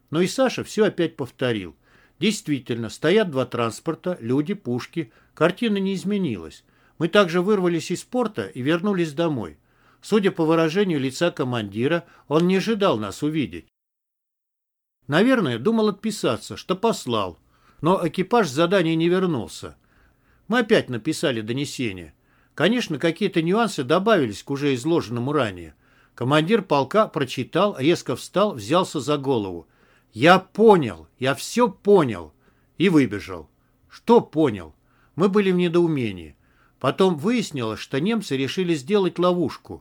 Но и Саша все опять повторил. Действительно, стоят два транспорта, люди, пушки. Картина не изменилась. Мы также вырвались из порта и вернулись домой. Судя по выражению лица командира, он не ожидал нас увидеть. Наверное, думал отписаться, что послал. Но экипаж с задания не вернулся. Мы опять написали донесение. Конечно, какие-то нюансы добавились к уже изложенному ранее. Командир полка прочитал, резко встал, взялся за голову. «Я понял! Я все понял!» И выбежал. Что понял? Мы были в недоумении. Потом выяснилось, что немцы решили сделать ловушку.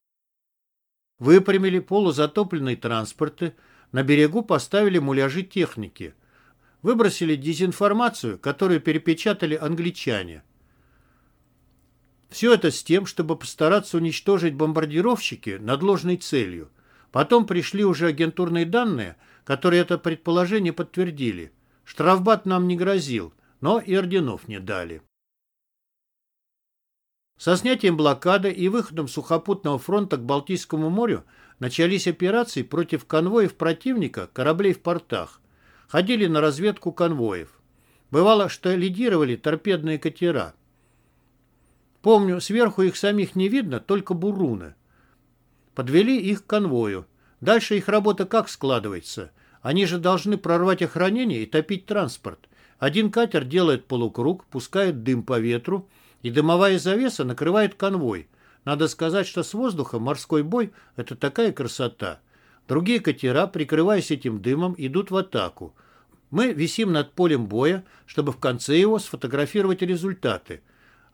Выпрямили полузатопленные транспорты, на берегу поставили муляжи техники. Выбросили дезинформацию, которую перепечатали англичане. Все это с тем, чтобы постараться уничтожить бомбардировщики над ложной целью. Потом пришли уже агентурные данные, которые это предположение подтвердили. Штрафбат нам не грозил, но и орденов не дали. Со снятием блокады и выходом сухопутного фронта к Балтийскому морю начались операции против конвоев противника, кораблей в портах. Ходили на разведку конвоев. Бывало, что лидировали торпедные катера. Помню, сверху их самих не видно, только буруны. Подвели их к конвою. Дальше их работа как складывается? Они же должны прорвать охранение и топить транспорт. Один катер делает полукруг, пускает дым по ветру, и дымовая завеса накрывает конвой. Надо сказать, что с воздуха морской бой – это такая красота. Другие катера, прикрываясь этим дымом, идут в атаку. Мы висим над полем боя, чтобы в конце его сфотографировать результаты.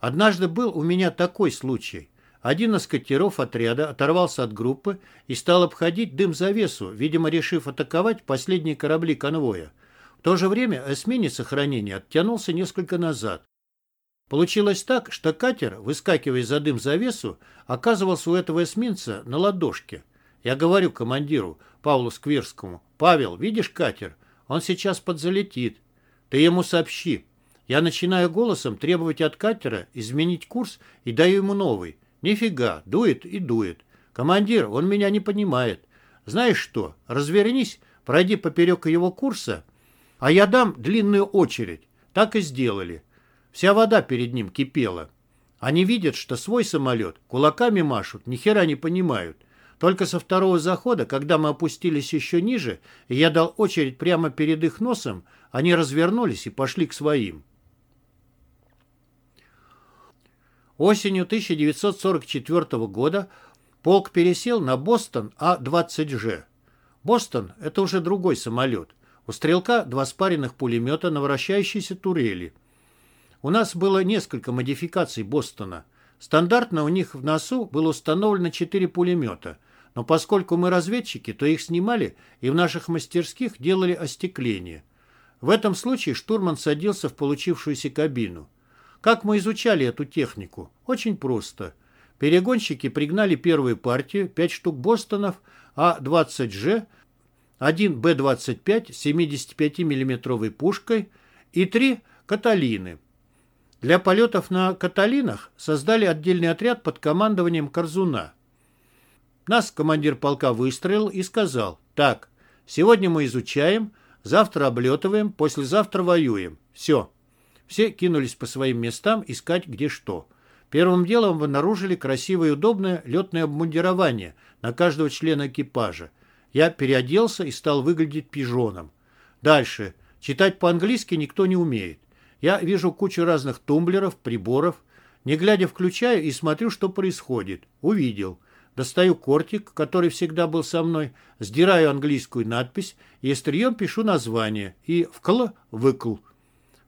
Однажды был у меня такой случай. Один из катеров отряда оторвался от группы и стал обходить дым-завесу, видимо, решив атаковать последние корабли конвоя. В то же время эсминец охранения оттянулся несколько назад. Получилось так, что катер, выскакивая за дым завесу, оказывался у этого эсминца на ладошке. Я говорю командиру, Павлу Скверскому, «Павел, видишь катер? Он сейчас подзалетит. Ты ему сообщи». Я начинаю голосом требовать от катера изменить курс и даю ему новый. Нифига, дует и дует. Командир, он меня не понимает. Знаешь что, развернись, пройди поперек его курса, а я дам длинную очередь. Так и сделали. Вся вода перед ним кипела. Они видят, что свой самолет, кулаками машут, ни хера не понимают. Только со второго захода, когда мы опустились еще ниже, и я дал очередь прямо перед их носом, они развернулись и пошли к своим. Осенью 1944 года полк пересел на Бостон А-20Ж. Бостон – это уже другой самолет. У стрелка два спаренных пулемета на вращающейся турели – у нас было несколько модификаций Бостона. Стандартно у них в носу было установлено 4 пулемета, но поскольку мы разведчики, то их снимали и в наших мастерских делали остекление. В этом случае штурман садился в получившуюся кабину. Как мы изучали эту технику? Очень просто. Перегонщики пригнали первую партию, 5 штук Бостонов А-20Ж, один Б-25 с 75 миллиметровой пушкой и три Каталины – для полетов на «Каталинах» создали отдельный отряд под командованием Корзуна. Нас командир полка выстроил и сказал, так, сегодня мы изучаем, завтра облетываем, послезавтра воюем. Все. Все кинулись по своим местам искать где что. Первым делом обнаружили красивое и удобное летное обмундирование на каждого члена экипажа. Я переоделся и стал выглядеть пижоном. Дальше. Читать по-английски никто не умеет. Я вижу кучу разных тумблеров, приборов. Не глядя включаю и смотрю, что происходит. Увидел. Достаю кортик, который всегда был со мной, сдираю английскую надпись и острием пишу название и вкл выкл.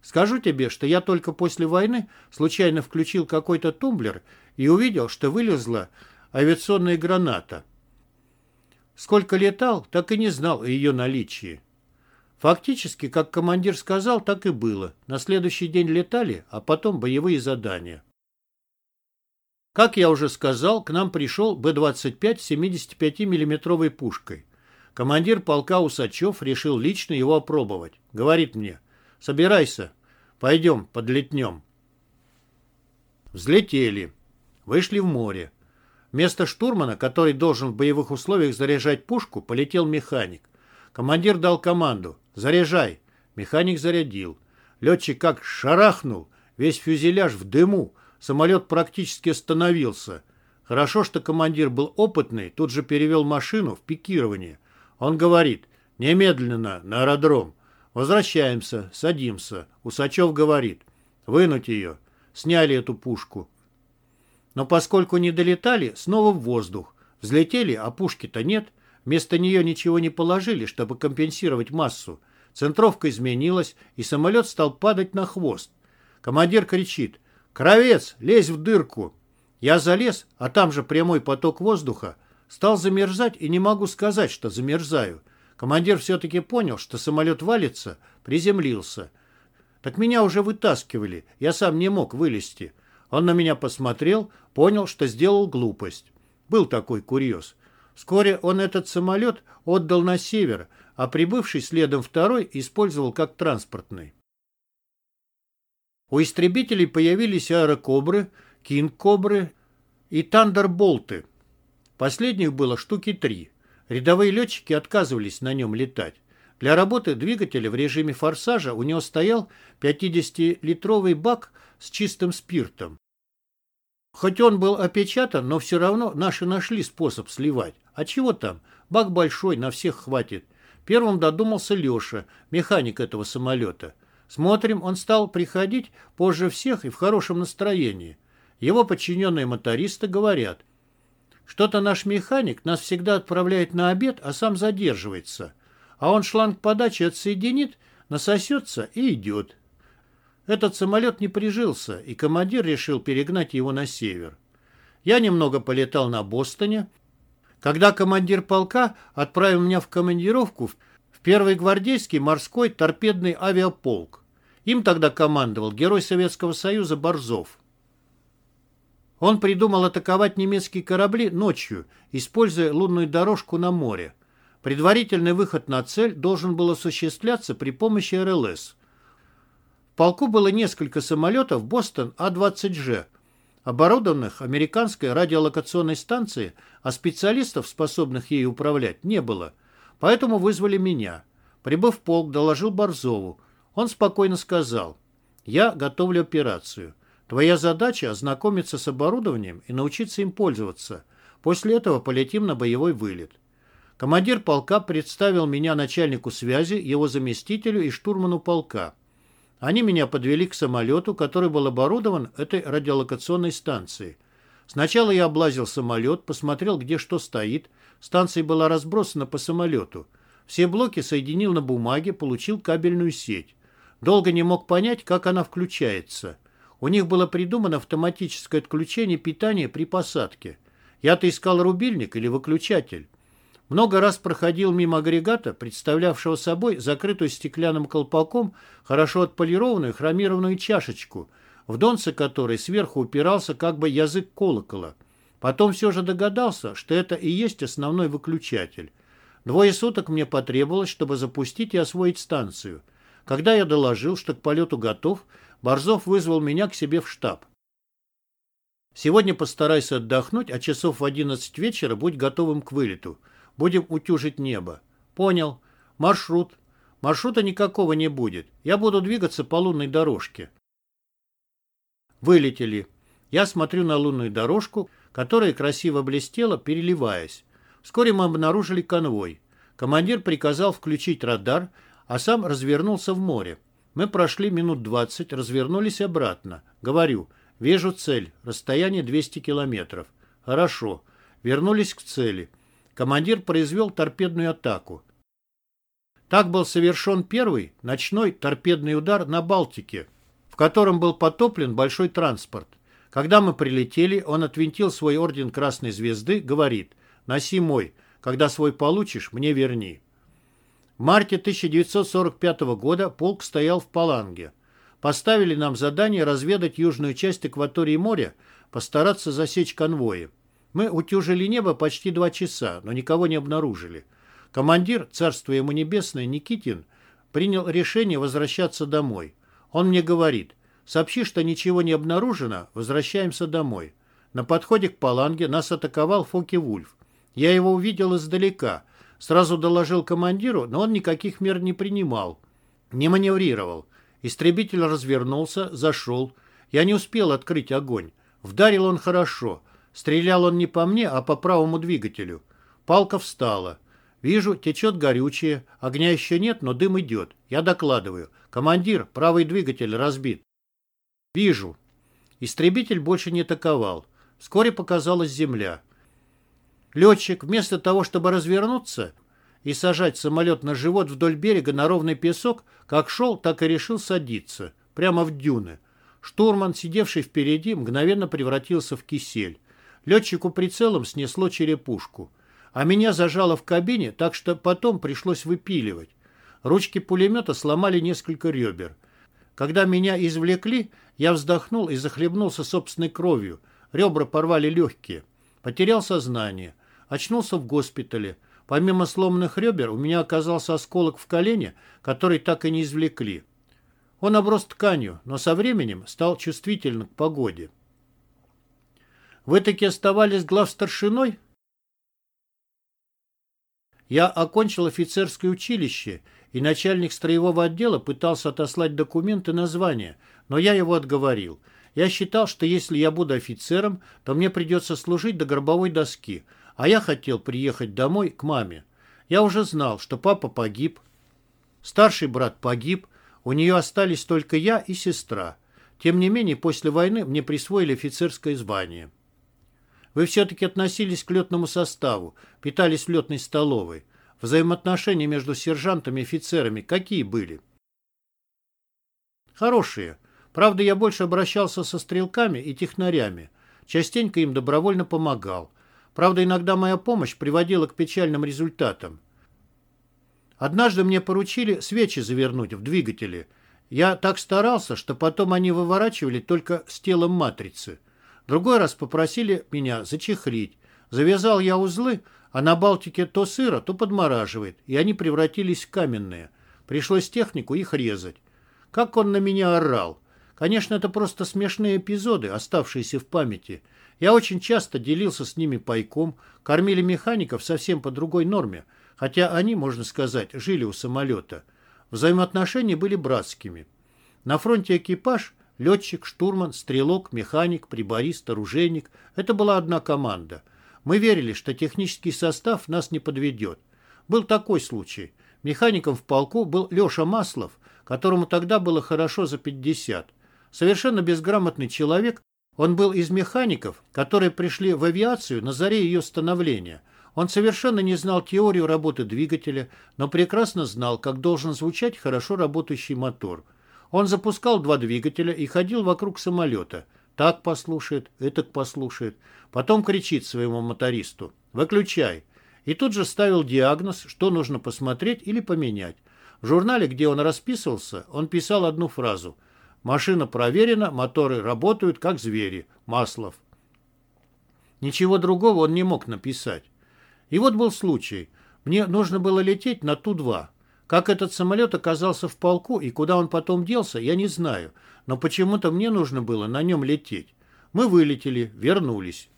Скажу тебе, что я только после войны случайно включил какой-то тумблер и увидел, что вылезла авиационная граната. Сколько летал, так и не знал о ее наличии. Фактически, как командир сказал, так и было. На следующий день летали, а потом боевые задания. Как я уже сказал, к нам пришел Б-25 с 75 миллиметровой пушкой. Командир полка Усачев решил лично его опробовать. Говорит мне, собирайся, пойдем, подлетнем. Взлетели. Вышли в море. Вместо штурмана, который должен в боевых условиях заряжать пушку, полетел механик. Командир дал команду «Заряжай!» Механик зарядил. Летчик как шарахнул, весь фюзеляж в дыму, самолет практически остановился. Хорошо, что командир был опытный, тут же перевел машину в пикирование. Он говорит «Немедленно на аэродром». Возвращаемся, садимся. Усачев говорит «Вынуть ее». Сняли эту пушку. Но поскольку не долетали, снова в воздух. Взлетели, а пушки-то нет. Вместо нее ничего не положили, чтобы компенсировать массу. Центровка изменилась, и самолет стал падать на хвост. Командир кричит «Кровец, лезь в дырку!» Я залез, а там же прямой поток воздуха. Стал замерзать и не могу сказать, что замерзаю. Командир все-таки понял, что самолет валится, приземлился. Так меня уже вытаскивали, я сам не мог вылезти. Он на меня посмотрел, понял, что сделал глупость. Был такой курьез. Вскоре он этот самолет отдал на север, а прибывший следом второй использовал как транспортный. У истребителей появились аэрокобры, кинг-кобры и тандерболты. Последних было штуки три. Рядовые летчики отказывались на нем летать. Для работы двигателя в режиме форсажа у него стоял 50-литровый бак с чистым спиртом. Хоть он был опечатан, но все равно наши нашли способ сливать. А чего там? Бак большой, на всех хватит. Первым додумался Леша, механик этого самолета. Смотрим, он стал приходить позже всех и в хорошем настроении. Его подчиненные мотористы говорят, что-то наш механик нас всегда отправляет на обед, а сам задерживается. А он шланг подачи отсоединит, насосется и идет. Этот самолет не прижился, и командир решил перегнать его на север. Я немного полетал на Бостоне. Когда командир полка отправил меня в командировку в первый гвардейский морской торпедный авиаполк. Им тогда командовал герой Советского Союза Борзов. Он придумал атаковать немецкие корабли ночью, используя лунную дорожку на море. Предварительный выход на цель должен был осуществляться при помощи РЛС. В полку было несколько самолетов Бостон А-20Ж, оборудованных американской радиолокационной станцией, а специалистов, способных ей управлять, не было. Поэтому вызвали меня. Прибыв в полк, доложил Борзову. Он спокойно сказал, «Я готовлю операцию. Твоя задача – ознакомиться с оборудованием и научиться им пользоваться. После этого полетим на боевой вылет». Командир полка представил меня начальнику связи, его заместителю и штурману полка. Они меня подвели к самолету, который был оборудован этой радиолокационной станцией. Сначала я облазил самолет, посмотрел, где что стоит. Станция была разбросана по самолету. Все блоки соединил на бумаге, получил кабельную сеть. Долго не мог понять, как она включается. У них было придумано автоматическое отключение питания при посадке. Я-то искал рубильник или выключатель. Много раз проходил мимо агрегата, представлявшего собой закрытую стеклянным колпаком хорошо отполированную хромированную чашечку, в донце которой сверху упирался как бы язык колокола. Потом все же догадался, что это и есть основной выключатель. Двое суток мне потребовалось, чтобы запустить и освоить станцию. Когда я доложил, что к полету готов, Борзов вызвал меня к себе в штаб. Сегодня постарайся отдохнуть, а часов в одиннадцать вечера будь готовым к вылету. Будем утюжить небо. Понял. Маршрут. Маршрута никакого не будет. Я буду двигаться по лунной дорожке. Вылетели. Я смотрю на лунную дорожку, которая красиво блестела, переливаясь. Вскоре мы обнаружили конвой. Командир приказал включить радар, а сам развернулся в море. Мы прошли минут двадцать, развернулись обратно. Говорю, вижу цель, расстояние 200 километров. Хорошо. Вернулись к цели. Командир произвел торпедную атаку. Так был совершен первый ночной торпедный удар на Балтике, в котором был потоплен большой транспорт. Когда мы прилетели, он отвинтил свой орден Красной Звезды, говорит, «Носи мой, когда свой получишь, мне верни». В марте 1945 года полк стоял в Паланге. Поставили нам задание разведать южную часть акватории моря, постараться засечь конвои. Мы утюжили небо почти два часа, но никого не обнаружили. командир, царство ему небесное, Никитин, принял решение возвращаться домой. Он мне говорит, сообщи, что ничего не обнаружено, возвращаемся домой. На подходе к Паланге нас атаковал Фоки-Вульф. Я его увидел издалека, сразу доложил командиру, но он никаких мер не принимал, не маневрировал. Истребитель развернулся, зашел. Я не успел открыть огонь. Вдарил он хорошо. Стрелял он не по мне, а по правому двигателю. Палка встала. Вижу, течет горючее. Огня еще нет, но дым идет. Я докладываю. Командир, правый двигатель разбит. Вижу. Истребитель больше не атаковал. Вскоре показалась земля. Летчик, вместо того, чтобы развернуться и сажать самолет на живот вдоль берега на ровный песок, как шел, так и решил садиться. Прямо в дюны. Штурман, сидевший впереди, мгновенно превратился в кисель. Летчику прицелом снесло черепушку. А меня зажало в кабине, так что потом пришлось выпиливать. Ручки пулемета сломали несколько ребер. Когда меня извлекли, я вздохнул и захлебнулся собственной кровью. Ребра порвали легкие. Потерял сознание. Очнулся в госпитале. Помимо сломанных ребер, у меня оказался осколок в колене, который так и не извлекли. Он оброс тканью, но со временем стал чувствительным к погоде. Вы таки оставались главстаршиной? Я окончил офицерское училище, и начальник строевого отдела пытался отослать документы на звание, но я его отговорил. Я считал, что если я буду офицером, то мне придется служить до гробовой доски, а я хотел приехать домой к маме. Я уже знал, что папа погиб, старший брат погиб, у нее остались только я и сестра. Тем не менее, после войны мне присвоили офицерское звание. Вы все-таки относились к летному составу, питались в летной столовой. Взаимоотношения между сержантами и офицерами какие были? Хорошие. Правда, я больше обращался со стрелками и технарями. Частенько им добровольно помогал. Правда, иногда моя помощь приводила к печальным результатам. Однажды мне поручили свечи завернуть в двигатели. Я так старался, что потом они выворачивали только с телом матрицы. Другой раз попросили меня зачехлить. Завязал я узлы, а на Балтике то сыро, то подмораживает, и они превратились в каменные. Пришлось технику их резать. Как он на меня орал. Конечно, это просто смешные эпизоды, оставшиеся в памяти. Я очень часто делился с ними пайком, кормили механиков совсем по другой норме, хотя они, можно сказать, жили у самолета. Взаимоотношения были братскими. На фронте экипаж Летчик, штурман, стрелок, механик, приборист, оружейник – это была одна команда. Мы верили, что технический состав нас не подведет. Был такой случай. Механиком в полку был Леша Маслов, которому тогда было хорошо за 50. Совершенно безграмотный человек, он был из механиков, которые пришли в авиацию на заре ее становления. Он совершенно не знал теорию работы двигателя, но прекрасно знал, как должен звучать хорошо работающий мотор – он запускал два двигателя и ходил вокруг самолета. Так послушает, этак послушает. Потом кричит своему мотористу «Выключай!» И тут же ставил диагноз, что нужно посмотреть или поменять. В журнале, где он расписывался, он писал одну фразу «Машина проверена, моторы работают, как звери. Маслов». Ничего другого он не мог написать. И вот был случай. Мне нужно было лететь на Ту-2. Как этот самолет оказался в полку и куда он потом делся, я не знаю, но почему-то мне нужно было на нем лететь. Мы вылетели, вернулись.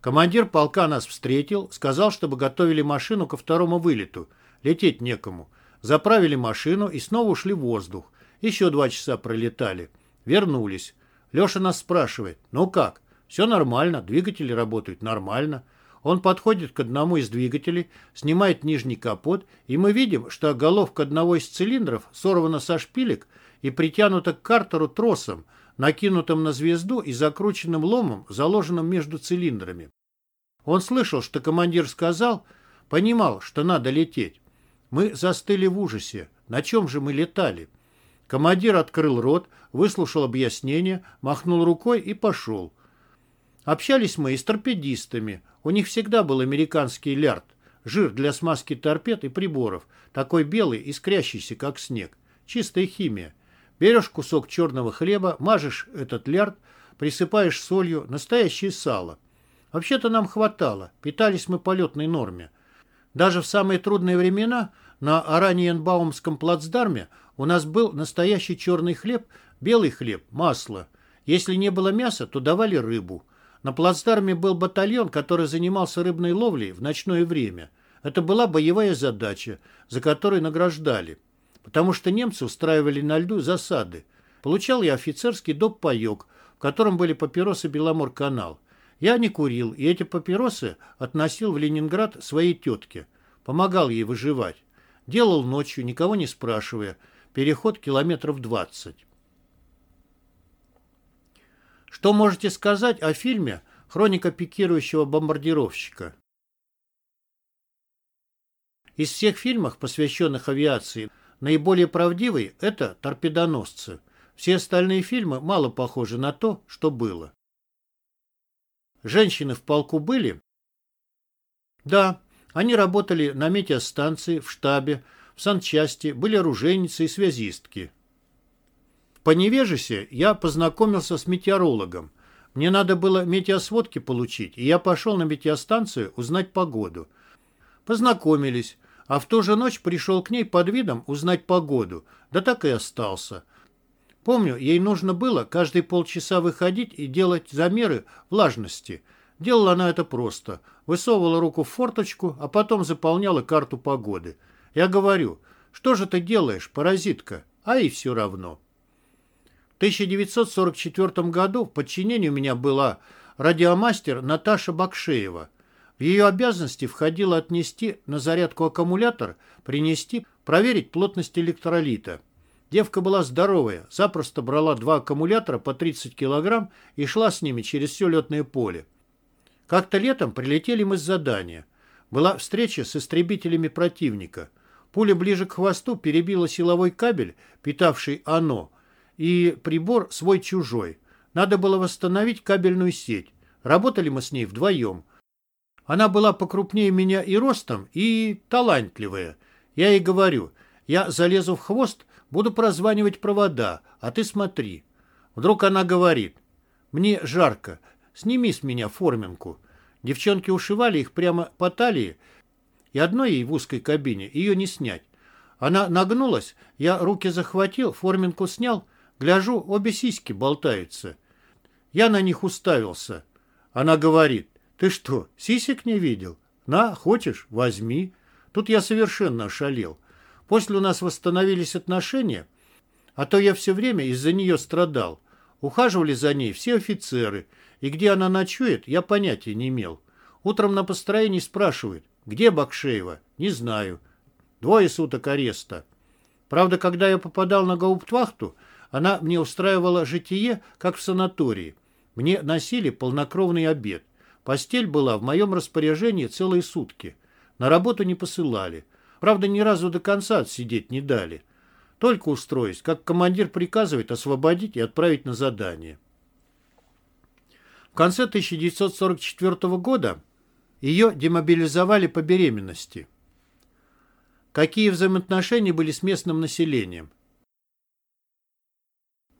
Командир полка нас встретил, сказал, чтобы готовили машину ко второму вылету. Лететь некому. Заправили машину и снова ушли в воздух. Еще два часа пролетали. Вернулись. Леша нас спрашивает, ну как? Все нормально, двигатели работают нормально. Он подходит к одному из двигателей, снимает нижний капот, и мы видим, что головка одного из цилиндров сорвана со шпилек и притянута к картеру тросом, накинутым на звезду и закрученным ломом, заложенным между цилиндрами. Он слышал, что командир сказал, понимал, что надо лететь. Мы застыли в ужасе. На чем же мы летали? Командир открыл рот, выслушал объяснение, махнул рукой и пошел. Общались мы и с торпедистами. У них всегда был американский лярд, жир для смазки торпед и приборов, такой белый, искрящийся, как снег. Чистая химия. Берешь кусок черного хлеба, мажешь этот лярд, присыпаешь солью, настоящее сало. Вообще-то нам хватало, питались мы по летной норме. Даже в самые трудные времена на Ораниенбаумском плацдарме у нас был настоящий черный хлеб, белый хлеб, масло. Если не было мяса, то давали рыбу. На плацдарме был батальон, который занимался рыбной ловлей в ночное время. Это была боевая задача, за которую награждали. Потому что немцы устраивали на льду засады. Получал я офицерский доп. паек, в котором были папиросы «Беломор-канал». Я не курил, и эти папиросы относил в Ленинград своей тетке. Помогал ей выживать. Делал ночью, никого не спрашивая. Переход километров двадцать. Что можете сказать о фильме «Хроника пикирующего бомбардировщика»? Из всех фильмов, посвященных авиации, наиболее правдивый – это «Торпедоносцы». Все остальные фильмы мало похожи на то, что было. Женщины в полку были? Да, они работали на метеостанции, в штабе, в санчасти, были оружейницы и связистки. По невежесе я познакомился с метеорологом. Мне надо было метеосводки получить, и я пошел на метеостанцию узнать погоду. Познакомились, а в ту же ночь пришел к ней под видом узнать погоду, да так и остался. Помню, ей нужно было каждые полчаса выходить и делать замеры влажности. Делала она это просто. Высовывала руку в форточку, а потом заполняла карту погоды. Я говорю, что же ты делаешь, паразитка? А и все равно. В 1944 году в подчинении у меня была радиомастер Наташа Бакшеева. В ее обязанности входило отнести на зарядку аккумулятор, принести, проверить плотность электролита. Девка была здоровая, запросто брала два аккумулятора по 30 килограмм и шла с ними через все летное поле. Как-то летом прилетели мы с задания. Была встреча с истребителями противника. Пуля ближе к хвосту перебила силовой кабель, питавший оно, и прибор свой-чужой. Надо было восстановить кабельную сеть. Работали мы с ней вдвоем. Она была покрупнее меня и ростом, и талантливая. Я ей говорю, я залезу в хвост, Буду прозванивать провода, а ты смотри. Вдруг она говорит. Мне жарко. Сними с меня форминку. Девчонки ушивали их прямо по талии, и одной ей в узкой кабине ее не снять. Она нагнулась, я руки захватил, форминку снял, гляжу, обе сиськи болтаются. Я на них уставился. Она говорит, ты что, сисек не видел? На, хочешь, возьми. Тут я совершенно ошалел. После у нас восстановились отношения, а то я все время из-за нее страдал. Ухаживали за ней все офицеры, и где она ночует, я понятия не имел. Утром на построении спрашивают, где Бакшеева? Не знаю. Двое суток ареста. Правда, когда я попадал на гауптвахту, она мне устраивала житие, как в санатории. Мне носили полнокровный обед. Постель была в моем распоряжении целые сутки. На работу не посылали. Правда, ни разу до конца отсидеть не дали. Только устроить, как командир приказывает освободить и отправить на задание. В конце 1944 года ее демобилизовали по беременности. Какие взаимоотношения были с местным населением?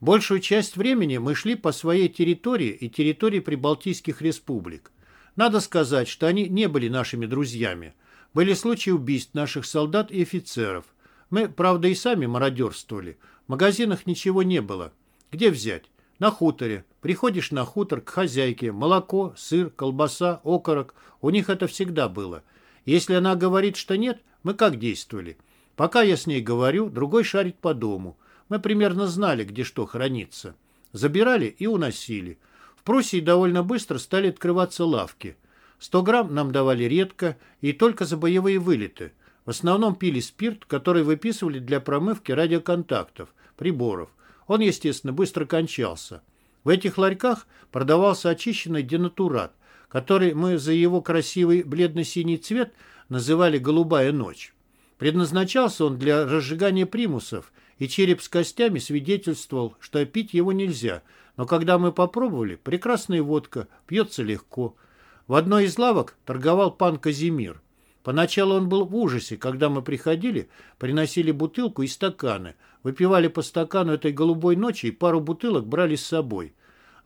Большую часть времени мы шли по своей территории и территории прибалтийских республик. Надо сказать, что они не были нашими друзьями. Были случаи убийств наших солдат и офицеров. Мы, правда, и сами мародерствовали. В магазинах ничего не было. Где взять? На хуторе. Приходишь на хутор к хозяйке. Молоко, сыр, колбаса, окорок. У них это всегда было. Если она говорит, что нет, мы как действовали? Пока я с ней говорю, другой шарит по дому. Мы примерно знали, где что хранится. Забирали и уносили. В Пруссии довольно быстро стали открываться лавки. 100 грамм нам давали редко и только за боевые вылеты. В основном пили спирт, который выписывали для промывки радиоконтактов, приборов. Он, естественно, быстро кончался. В этих ларьках продавался очищенный денатурат, который мы за его красивый бледно-синий цвет называли «голубая ночь». Предназначался он для разжигания примусов, и череп с костями свидетельствовал, что пить его нельзя, но когда мы попробовали, прекрасная водка, пьется легко – в одной из лавок торговал пан Казимир. Поначалу он был в ужасе, когда мы приходили, приносили бутылку и стаканы, выпивали по стакану этой голубой ночи и пару бутылок брали с собой.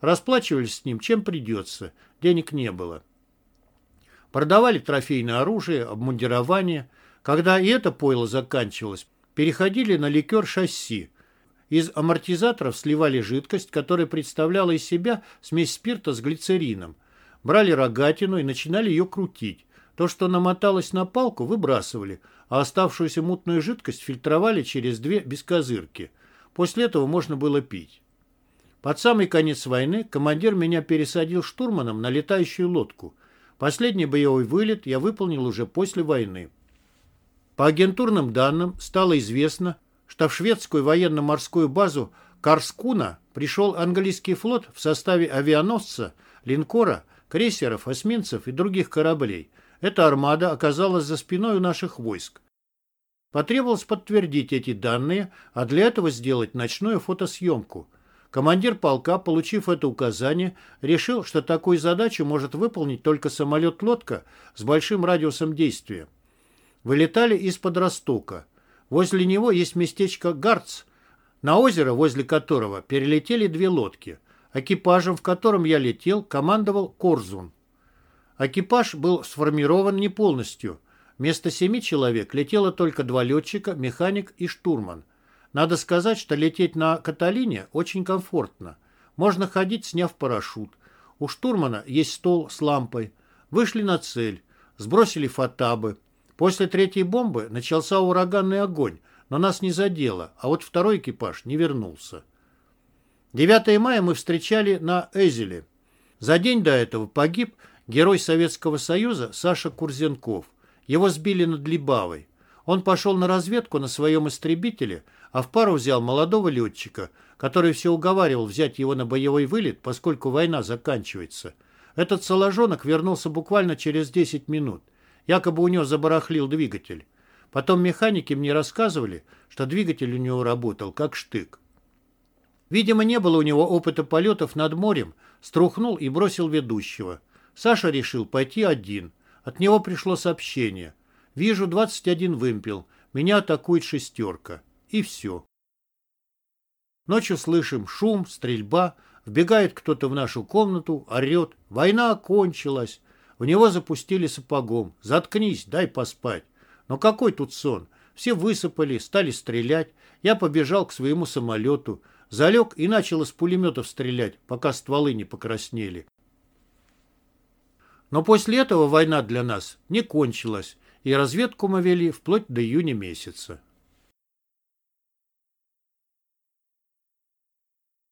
Расплачивались с ним чем придется, денег не было. Продавали трофейное оружие, обмундирование. Когда и это пойло заканчивалось, переходили на ликер шасси. Из амортизаторов сливали жидкость, которая представляла из себя смесь спирта с глицерином. Брали рогатину и начинали ее крутить. То, что намоталось на палку, выбрасывали, а оставшуюся мутную жидкость фильтровали через две бескозырки. После этого можно было пить. Под самый конец войны командир меня пересадил штурманом на летающую лодку. Последний боевой вылет я выполнил уже после войны. По агентурным данным стало известно, что в шведскую военно-морскую базу Карскуна пришел английский флот в составе авианосца, линкора, крейсеров, эсминцев и других кораблей. Эта армада оказалась за спиной у наших войск. Потребовалось подтвердить эти данные, а для этого сделать ночную фотосъемку. Командир полка, получив это указание, решил, что такую задачу может выполнить только самолет-лодка с большим радиусом действия. Вылетали из-под Ростока. Возле него есть местечко Гарц, на озеро, возле которого перелетели две лодки. Экипажем, в котором я летел, командовал Корзун. Экипаж был сформирован не полностью. Вместо семи человек летело только два летчика, механик и штурман. Надо сказать, что лететь на Каталине очень комфортно. Можно ходить, сняв парашют. У штурмана есть стол с лампой. Вышли на цель, сбросили фотабы. После третьей бомбы начался ураганный огонь, но нас не задело, а вот второй экипаж не вернулся. 9 мая мы встречали на Эзеле. За день до этого погиб герой Советского Союза Саша Курзенков. Его сбили над Либавой. Он пошел на разведку на своем истребителе, а в пару взял молодого летчика, который все уговаривал взять его на боевой вылет, поскольку война заканчивается. Этот соложонок вернулся буквально через 10 минут. Якобы у него забарахлил двигатель. Потом механики мне рассказывали, что двигатель у него работал как штык. Видимо, не было у него опыта полетов над морем, струхнул и бросил ведущего. Саша решил пойти один. От него пришло сообщение. «Вижу 21 вымпел. Меня атакует шестерка». И все. Ночью слышим шум, стрельба. Вбегает кто-то в нашу комнату, орет. Война окончилась. В него запустили сапогом. Заткнись, дай поспать. Но какой тут сон? Все высыпали, стали стрелять. Я побежал к своему самолету. Залег и начал из пулеметов стрелять, пока стволы не покраснели. Но после этого война для нас не кончилась, и разведку мы вели вплоть до июня месяца.